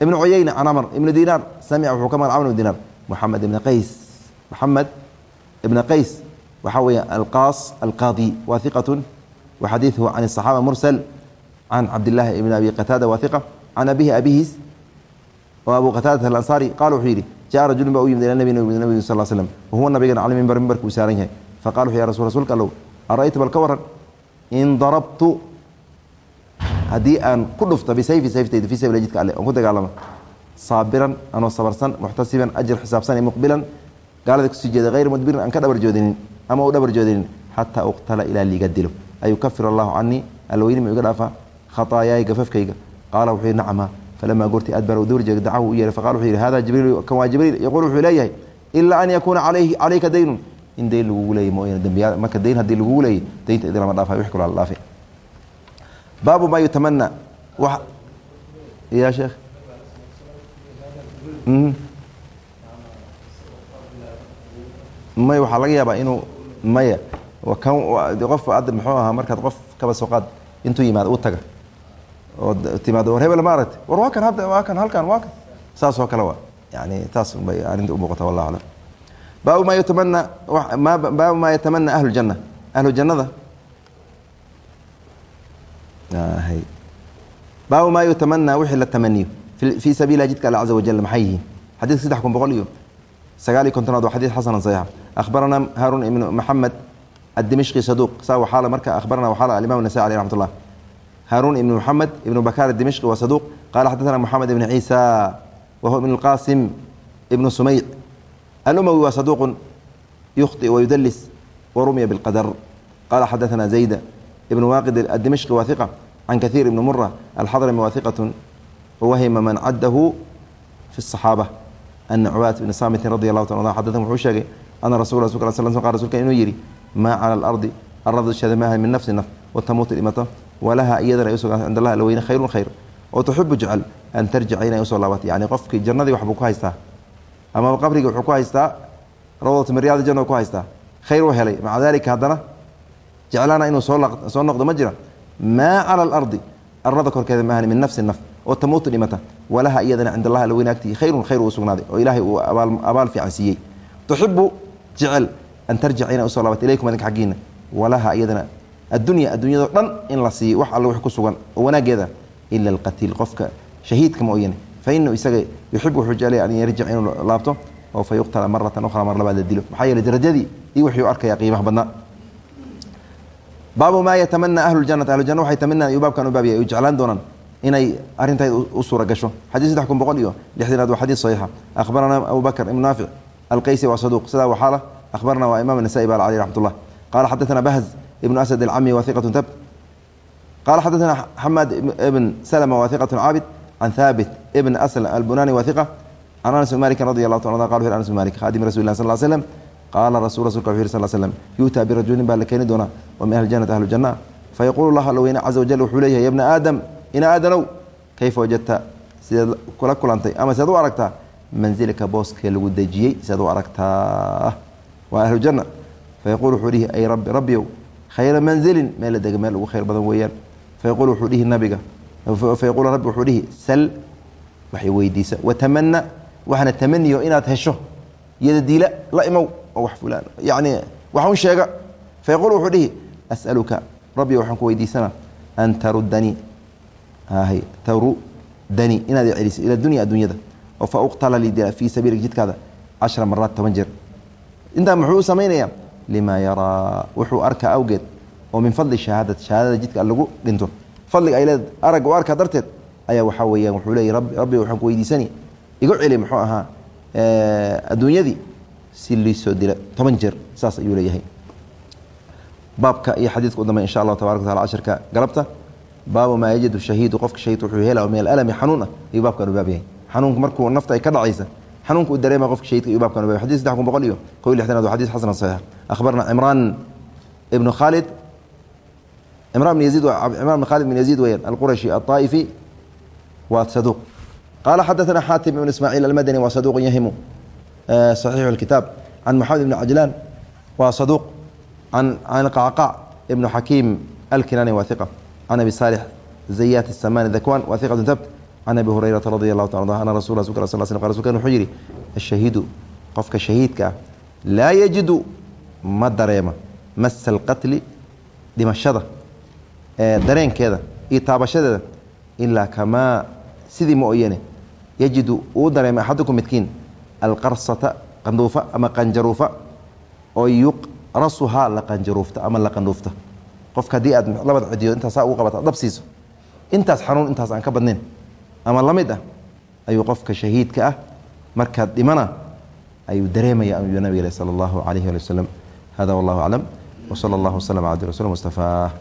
ibn cuyayna can amr ibn dinaar samica wuxuu ka maql camr ibn dinaar moxamed ibn qays moxamed ibn qays waxaa weeye alqaas alqaadi wa hiqat wa xadiiثuhu can الصaxaaba mursal can cabdillaahi ibn abi qataada wa hiqa can abihi abihiis oo abu qataadata alansaari qaala wuxuu yidhi jaءa rajulun ba u yimid ila nabi nabig sal slam wahuwa nabigana cala mimbar mimbarka uu saaran yahay faqala wuxu ya rasul rsulka allow ara'ayta bal ka waran in darabtu haddii aan ku dhufto bisayfi sayftayda fii sabil jidka alle oon ku dagaalamo saabiran anoo sabarsan muxtasiban ajir xisaabsan muqbilan gaalada ku sii jeeda hayr mudbirin aan ka dhabar joodinin ama u dhabar joodinin xataa uqtala ilaa liiga dilo ayukafir allahu canii alweyni ma iga dhaafa khataayaay gafafkayga qaala wuxuu nacma. Falamaa goorti adbara door jeega dacahu u yeehay faqala wuxuu yihi hada jibriil kan waa jibriil? Yaquul wuxuu leeyahay ilaa an yakuuna alayhi calayka daynun. In dayn lagugu leeyay mooyane dambiyaa marka dayn haddii lagugu leeyay daynta idin lama dhaafa wix kaloo la dhaafay. Baabu maa yutamana wa ya sheekh. May waxaa laga yaabaa inuu maya. Kan qof adda muxuu ahaa markaad qof kaba soo qaad intuu yimaado u taga ood timaado war hebel maaragta war waa kan hadda waa kan halkan waa kan. Saas oo kale waa. Yani taas unbay arrinta u muuqata wallah aclam. Baabu maa yatamana ma baabu maa yatamana ahlu janna. Ahlu jannada? Hay baabu maa yutamana wixii la tamaniyo fii sabiilah jidka alla caza wajal maxay yihiin? Xadiidka saddex kun boqol iyo sagaal iyo kontonaad waa xadiid xasanan saxiixa akhbaranaa haarun ibnu maxamed addimishqi saduuq. Saa waxaala marka akhbarana waxaala alimaam nasai aleh raxmat هارون بن محمد بن بكار الدمشقي وصدوق قال حدثنا محمد بن عيسى وهو ابن القاسم ابن سميع الأموي وصدوق يخطئ ويدلس ورمي بالقدر قال حدثنا زيد ابن واقد الدمشقي واثقة عن كثير بن مرة الحضرمي واثقة ووهم من عده في الصحابة أن عباة بن صامت رضي الله تعالى عنه حدثهم وحوشة أن رسول الله صلى الله عليه وسلم قال رسولك إنه يري maa cala alardi arada dusheeda maaha min nafsi naf watamuutu dhimato walaha iyadana ay usugnaata cind alweyne khayrun khayr. Oo tuxibu jecel an tarjica inay u soo laabato yani qofkii jannadii waxbuu ku haystaa amaba qabrigii wuxuu ku haystaa rawdatu min riyaadi janna ku haystaa. Khayr u helay. Maca dalika haddana jeclaana inuu soo soo noqdo ma jira. Maa cala alardi arada korkeeda maahan min nafsi naf oo tamuutu dhimata. Walaha iyadana cind allah alweyne agtii khayrun khayr uu sugnaaday oo ilaahay uu abaal fiican siiyey. Tuxibu jecel an tarjica inay u soo laabato ilaykum adinka xaggiina walaha iyadana addunya adduunyado dhan in la siiyo wax alle wax ku sugan oo wanaageeda ila alqatiil qofka shahiidka mooyane fa inahu isaga yuxibu wuxuu jeclaya an yarjic inuu laabto oo fa yuqtala maratan ukhra mar labaad la dilo. Maxaa yeele darajadii iyo wuxuu arkaya qiimaha badnaa. Baabu maa yatamana ahlujanata ahlujanna waxay tamanaan iyuu baabkan u baab yahay jeclaan doonaan inay arintayda u suura gasho. Xadiis saddex kun boqol iyo lixdanaad waa xadiis saxiixa. Akhbaranaa abu bakr ibn naafic alqaysi waa saduuq sidaa waxaa lah akhbarana waa imaam nasaai baa caleyh raxmat ullah qaala xadaana bahz ابن أسد العمي وثيقة تب قال حدثنا حماد ابن سلمة وثيقة عابد عن ثابت ابن أسل البناني وثيقة عن أنس بن مالك رضي الله تعالى عنه قال في أنس بن مالك خادم رسول الله صلى الله عليه وسلم قال رسول رسولك صلى الله عليه وسلم يؤتى برجل بالكين دونا ومن أهل الجنة أهل الجنة فيقول الله لو عز وجل وحليه يا ابن آدم إن آدم كيف وجدت سيد كل كل أنت أما سيدو أركتا منزلك بوسك الودجي سيدو أركتا waa ahlu janna fayaquul wuxuu dhihi ay rabbi rabbiyow khayra manzilin meel la dega meel ugu khayr badan weeyaan. Fayaquul wuxuu dhihi nabiga fayaquul rabbi wuxuu dhihi sal waxay weydiisa watamana waxaana tamaniyo inaad hesho iyada diila la imow oo wax fulaan yacni waxun sheega. Fayaquul wuxuu dhihi as'aluka rabbi waxaan ku weydiisanaa an taruddanii hay tarudanii inaad i celiso ila dunya addunyada oo fa uqtala lidila fii sabiilika jidkaada cashra maraat toban jeer. Intaa muxuu u samaynayaa limaa yaraa wuxuu arkaa awgeed oo min fadli shahaadati shahaadada jidka lagu dhinto. Fadliga ay leed aragga u arkaa darteed ayaa waxaa weeyaan wuxuu leeyay rabbi waxaan ku weydiisani. Igu celi muxuu ahaa adduunyadii si liisoo dila. Toban jeer saas ayuu leeyahay. Baabka iyo xadiidka u dambe insha allahu tabarak wa tacala cashirka galabta. Baabu maa yajidu shahiidu qofka shahiid wuxuu hela min alalami xanuun ah ayuu baabkan u baab yahay xanuunka markuu nafta ay ka dhacaysa xanuunka uu dareema qofka shahidka ayuu baabkan u baab xadis saddex kun boqol iyo kow iyo lixdanaad waa xadis xasan saxiix akhbarna cimraan ibnu khaalid cimraan bn yaziid cimran bn khaalid bn yaziid weyaan alqurashi alطaa'ifi waa saduuq qaala xadaثana xaatim ibn ismaaciil almadani waa saduuq yahimu صaxiixu اlkitaab can moxamed ibn cajlaan waa saduuq can qacqac ibnu xakiim alkinani waa iqa can abi saalix zayat الsamani dakwan waa iqatu tabt can abi hurayrata radi allahu ta ana rasul sl sl sl rsulkan wuxuu yihi ashahiidu qofka shahiidka ah laa yajidu ma dareema masa alqatli dhimashada dareenkeeda iyo taabashadeeda ilaa kamaa sidii mooyane yajidu uu dareema axadukum midkiin alqarsata qanduufa ama qanjaruufa oo yuqrasuhaa la qanjaruufta ama la qandhuufta qofka haddii aad labada cidiyood intaas saa ugu qabata dab siiso intaas xanuun intaas ama la mid ah ayuu qofka shahiidka ah markaad dhimana ayuu dareemaya ayuu nabig sala allahu calayhi ali wasalam hada wallahu aclam wsala allahu waslm ala rasul mustafaa